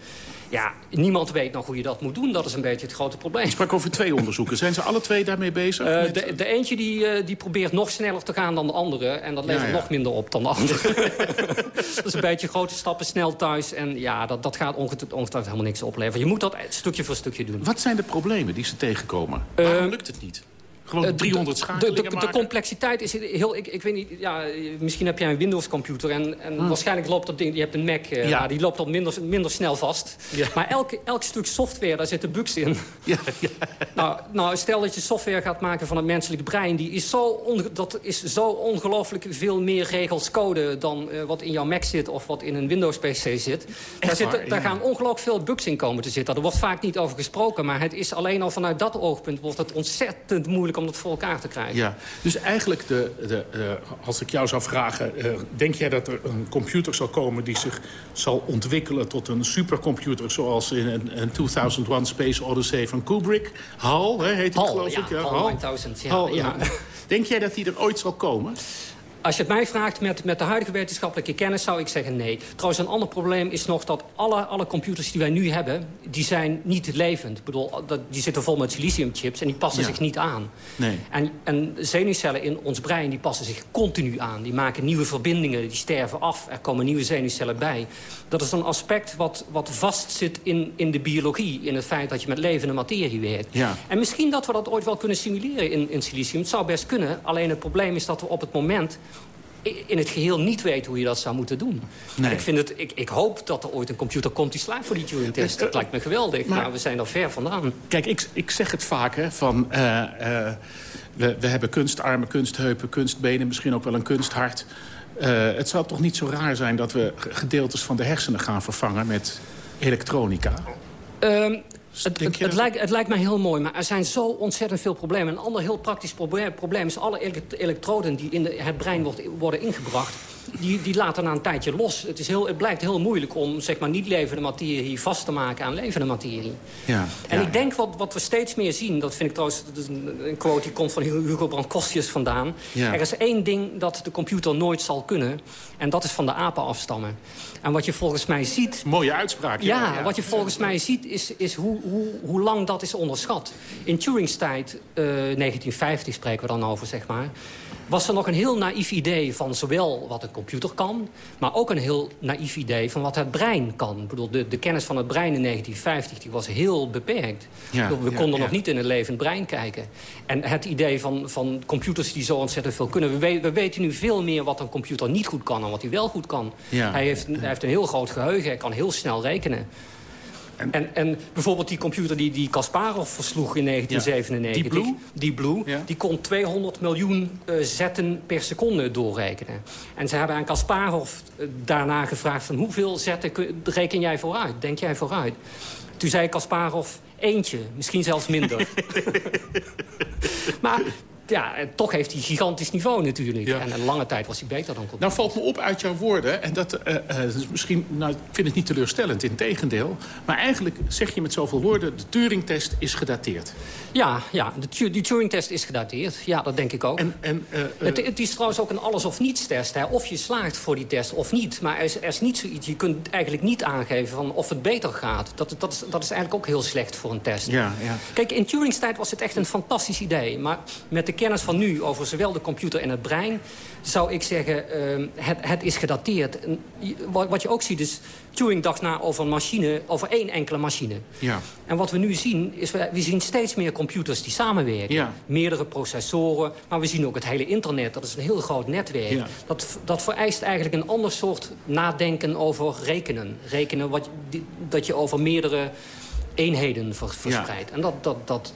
Ja, niemand weet nog hoe je dat moet doen. Dat is een beetje het grote probleem. Ik sprak over twee onderzoeken. Zijn ze alle twee daarmee bezig? Uh, met... de, de, eentje die, uh, die probeert nog sneller te gaan dan de andere. En dat levert ja, ja. nog minder op dan de andere. dat is een beetje grote stappen snel thuis. En ja, dat, dat gaat ongetwijfeld helemaal niks opleveren. Je moet dat stukje voor stukje doen. Wat zijn de problemen die ze tegenkomen? Waarom uh, lukt het niet? Gewoon 300 schakelingen de, de, de, de, complexiteit is heel... Ik, ik weet niet, ja, misschien heb jij een Windows-computer... en, en hmm. waarschijnlijk loopt dat ding... Je hebt een Mac, uh, ja. die loopt dan minder, minder snel vast. Ja. Maar elk, elk stuk software, daar zitten bugs in. Ja, ja. Nou, nou, stel dat je software gaat maken van het menselijk brein... Die is zo on, dat is zo ongelooflijk veel meer regels code... dan uh, wat in jouw Mac zit of wat in een Windows-PC zit. Daar, zit waar, daar gaan ongelooflijk veel bugs in komen te zitten. Er wordt vaak niet over gesproken... maar het is alleen al vanuit dat oogpunt... wordt het ontzettend moeilijk om dat voor elkaar te krijgen. Ja, dus eigenlijk, de, de, de, als ik jou zou vragen... Uh, denk jij dat er een computer zal komen die zich zal ontwikkelen... tot een supercomputer zoals in een, een 2001 Space Odyssey van Kubrick? HAL, hè, heet het geloof ja, ik? Ja, HAL 9000, ja. HAL, ja. Denk jij dat die er ooit zal komen? Als je het mij vraagt met, met de huidige wetenschappelijke kennis zou ik zeggen nee. Trouwens, een ander probleem is nog dat alle, alle computers die wij nu hebben... die zijn niet levend. Ik bedoel, dat, die zitten vol met siliciumchips en die passen Ja. zich niet aan. Nee. En, en zenuwcellen in ons brein die passen zich continu aan. Die maken nieuwe verbindingen, die sterven af. Er komen nieuwe zenuwcellen bij. Dat is een aspect wat, wat vastzit in, in de biologie. In het feit dat je met levende materie werkt. Ja. En misschien dat we dat ooit wel kunnen simuleren in, in silicium. Het zou best kunnen. Alleen het probleem is dat we op het moment in het geheel niet weet hoe je dat zou moeten doen. Nee. Ik, vind het, ik, ik hoop dat er ooit een computer komt die slaagt voor die Turing-test. Dat lijkt me geweldig, maar, we zijn er ver vandaan. Kijk, ik, ik zeg het vaak, hè, van... Uh, uh, we, we hebben kunstarmen, kunstheupen, kunstbenen, misschien ook wel een kunsthart. Uh, het zou toch niet zo raar zijn dat we gedeeltes van de hersenen gaan vervangen met elektronica? Um, het, het, lijkt, het, lijkt, mij heel mooi, maar er zijn zo ontzettend veel problemen. Een ander heel praktisch probleem is alle elektroden die in de, het brein worden ingebracht die, die laten na een tijdje los. Het, is heel, het blijkt heel moeilijk om zeg maar, niet levende materie vast te maken aan levende materie. Ja, en ik denk wat, wat we steeds meer zien, dat vind ik trouwens een quote die komt van Hugo Brandt vandaan. Er is één ding dat de computer nooit zal kunnen. En dat is van de apen afstammen. En wat je volgens mij ziet... Mooie uitspraak. Ja, ja, wat je volgens mij ziet is, is hoe, hoe, hoe lang dat is onderschat. In Turing's tijd, uh, 1950 spreken we dan over, zeg maar was er nog een heel naïef idee van zowel wat een computer kan... maar ook een heel naïef idee van wat het brein kan. Ik bedoel, de, de kennis van het brein in 1950 die was heel beperkt. we konden nog niet in een levend brein kijken. En het idee van, van computers die zo ontzettend veel kunnen... We, we weten nu veel meer wat een computer niet goed kan... dan wat hij wel goed kan. Hij, heeft, hij heeft een heel groot geheugen, hij kan heel snel rekenen. En, en, bijvoorbeeld die computer die, die Kasparov versloeg in 1997... die Blue, die, Blue, die kon 200 miljoen uh, zetten per seconde doorrekenen. En ze hebben aan Kasparov uh, daarna gevraagd... van hoeveel zetten reken jij vooruit, denk jij vooruit? Toen zei Kasparov eentje, misschien zelfs minder. maar ja, toch heeft hij gigantisch niveau natuurlijk. En een lange tijd was hij beter dan Nou valt me op uit jouw woorden, en dat uh, is misschien, nou, ik vind het niet teleurstellend, in tegendeel. Maar eigenlijk zeg je met zoveel woorden, de Turing-test is gedateerd. Ja, ja de, die Turing-test is gedateerd. Ja, dat denk ik ook. En, en, uh, het, het, is trouwens ook een alles-of-niets-test. Of je slaagt voor die test of niet. Maar er is, er is niet zoiets, je kunt eigenlijk niet aangeven van of het beter gaat. Dat, dat, is, dat is eigenlijk ook heel slecht voor een test. Ja, ja. Kijk, in Turing's tijd was het echt een fantastisch idee. Maar met de kennis van nu over zowel de computer en het brein... zou ik zeggen, uh, het, het, is gedateerd. Wat, je ook ziet is, Turing dacht na over een machine, over één enkele machine. Ja. En wat we nu zien, is we, we zien steeds meer computers die samenwerken. Ja. Meerdere processoren, maar we zien ook het hele internet. Dat is een heel groot netwerk. Ja. Dat, dat vereist eigenlijk een ander soort nadenken over rekenen. Rekenen wat, dat je over meerdere eenheden verspreidt. En dat, dat, dat,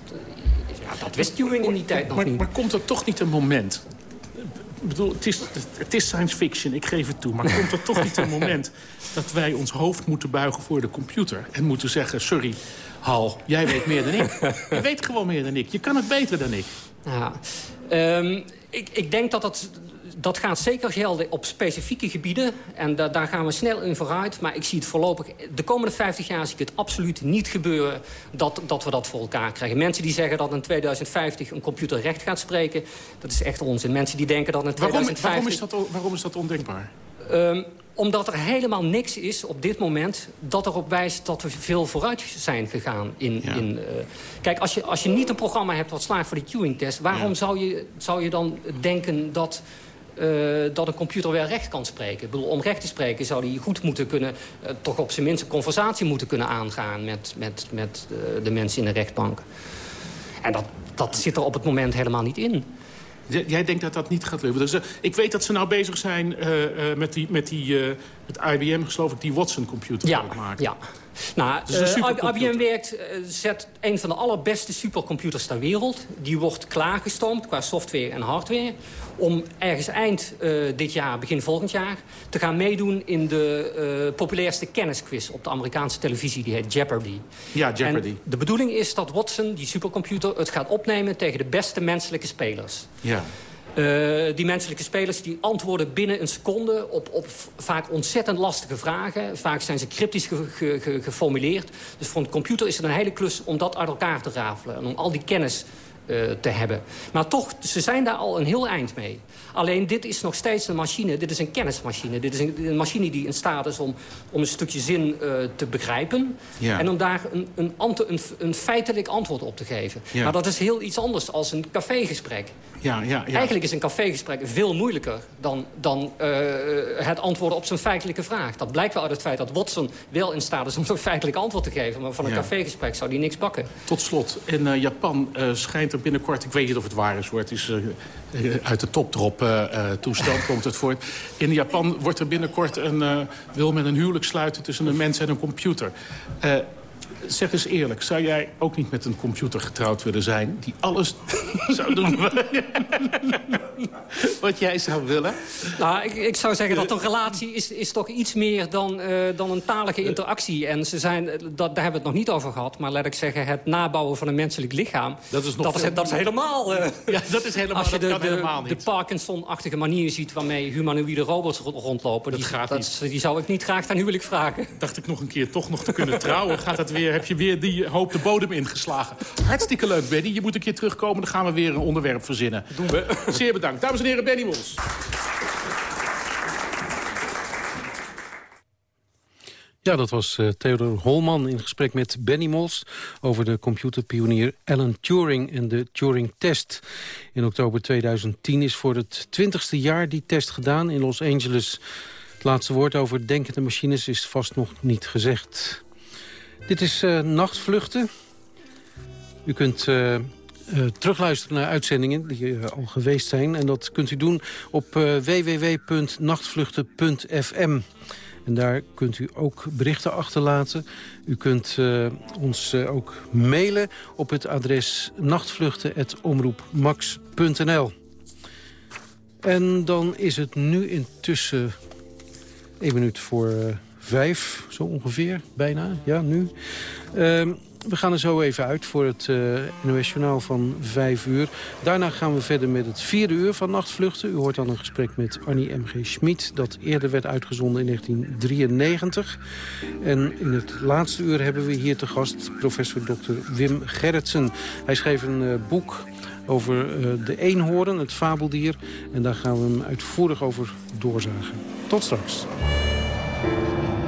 ja, dat wist Turing in die tijd nog maar, niet. Maar komt er toch niet een moment... Ik bedoel, het is, het is science fiction, ik geef het toe. Maar komt er toch niet een moment dat wij ons hoofd moeten buigen voor de computer... en moeten zeggen, sorry, Hal, jij weet meer dan ik. Je weet gewoon meer dan ik. Je kan het beter dan ik. Ja. Um, ik, ik denk dat dat dat gaat zeker gelden op specifieke gebieden. En da daar gaan we snel in vooruit. Maar ik zie het voorlopig... De komende 50 jaar zie ik het absoluut niet gebeuren... dat, dat we dat voor elkaar krijgen. Mensen die zeggen dat in 2050 een computer recht gaat spreken... dat is echt onzin. Mensen die denken dat in 2050... Waarom, is, dat, waarom is dat ondenkbaar? Um, omdat er helemaal niks is op dit moment dat erop wijst dat we veel vooruit zijn gegaan. In, in, uh, kijk, als je, als je niet een programma hebt wat slaagt voor de Turing-test... waarom zou, je, zou je dan denken dat uh, dat een computer weer recht kan spreken. Ik bedoel, om recht te spreken zou hij goed moeten kunnen... Uh, toch op zijn minst een conversatie moeten kunnen aangaan... met, met, met uh, de mensen in de rechtbank. En dat, dat zit er op het moment helemaal niet in. Jij denkt dat dat niet gaat lukken. Dus, ik weet dat ze nou bezig zijn met, die, met, die, met IBM, geloof ik, die Watson-computer ja, maken. Ja, nou, dus uh, eh, IBM werkt, zet een van de allerbeste supercomputers ter wereld. Die wordt klaargestoomd qua software en hardware... om ergens eind uh, dit jaar, begin volgend jaar... te gaan meedoen in de populairste kennisquiz op de Amerikaanse televisie. Die heet Jeopardy. Ja, Jeopardy. En de bedoeling is dat Watson, die supercomputer... het gaat opnemen tegen de beste menselijke spelers. Ja. Uh, die menselijke spelers die antwoorden binnen een seconde op, op vaak ontzettend lastige vragen. Vaak zijn ze cryptisch ge, ge, ge, geformuleerd. Dus voor een computer is het een hele klus om dat uit elkaar te rafelen. En om al die kennis te hebben. Maar toch, ze zijn daar al een heel eind mee. Alleen dit is nog steeds een machine, dit is een kennismachine. Dit is een, een machine die in staat is om, om een stukje zin uh, te begrijpen. Ja. En om daar een, een, een, een, feitelijk antwoord op te geven. Ja. Maar dat is heel iets anders als een cafégesprek. Ja, ja, ja. Eigenlijk is een cafégesprek veel moeilijker dan, dan uh, het antwoorden op zijn feitelijke vraag. Dat blijkt wel uit het feit dat Watson wel in staat is om zo'n feitelijk antwoord te geven. Maar van een cafégesprek zou die niks pakken. Tot slot, in uh, Japan schijnt binnenkort... ik weet niet of het waar is hoor, het is uit de topdrop toestand komt het voort. In Japan wordt er binnenkort een... wil men een huwelijk sluiten tussen een mens en een computer. Zeg eens eerlijk, zou jij ook niet met een computer getrouwd willen zijn... die alles zou doen wat jij zou willen? Nou, ik, ik, zou zeggen dat een relatie is, is toch iets meer dan, uh, dan een talige interactie. En ze zijn, dat, daar hebben we het nog niet over gehad. Maar laat ik zeggen, het nabouwen van een menselijk lichaam... Dat is, nog dat is, dat is helemaal... Uh, ja, dat is helemaal, als je de, de, helemaal de Parkinson-achtige manier ziet... waarmee humanoïde robots rondlopen... Dat die, gaat dat, die zou ik niet graag aan huwelijk vragen. Dacht ik nog een keer toch nog te kunnen trouwen. Gaat dat weer heb je weer die hoop de bodem ingeslagen. Hartstikke leuk, Benny. Je moet een keer terugkomen. Dan gaan we weer een onderwerp verzinnen. Doen we. Zeer bedankt. Dames en heren, Benny Mos. Ja, dat was uh, Theodor Holman in gesprek met Benny Mols... over de computerpionier Alan Turing en de Turing-test. In oktober 2010 is voor het twintigste jaar die test gedaan in Los Angeles. Het laatste woord over denkende machines is vast nog niet gezegd. Dit is uh, Nachtvluchten. U kunt uh, uh, terugluisteren naar uitzendingen die al geweest zijn. En dat kunt u doen op www.nachtvluchten.fm. En daar kunt u ook berichten achterlaten. U kunt ons ook mailen op het adres nachtvluchten.omroepmax.nl. En dan is het nu intussen 1 minuut voor vijf, zo ongeveer, bijna, ja, nu. Ehm, we gaan er zo even uit voor het uh, NOS Journaal van vijf uur. Daarna gaan we verder met het vierde uur van Nachtvluchten. U hoort dan een gesprek met Annie M.G. Schmid... dat eerder werd uitgezonden in 1993. En in het laatste uur hebben we hier te gast professor Dr. Wim Gerritsen. Hij schreef een uh, boek over uh, de eenhoorn, het fabeldier. En daar gaan we hem uitvoerig over doorzagen. Tot straks. Thank you.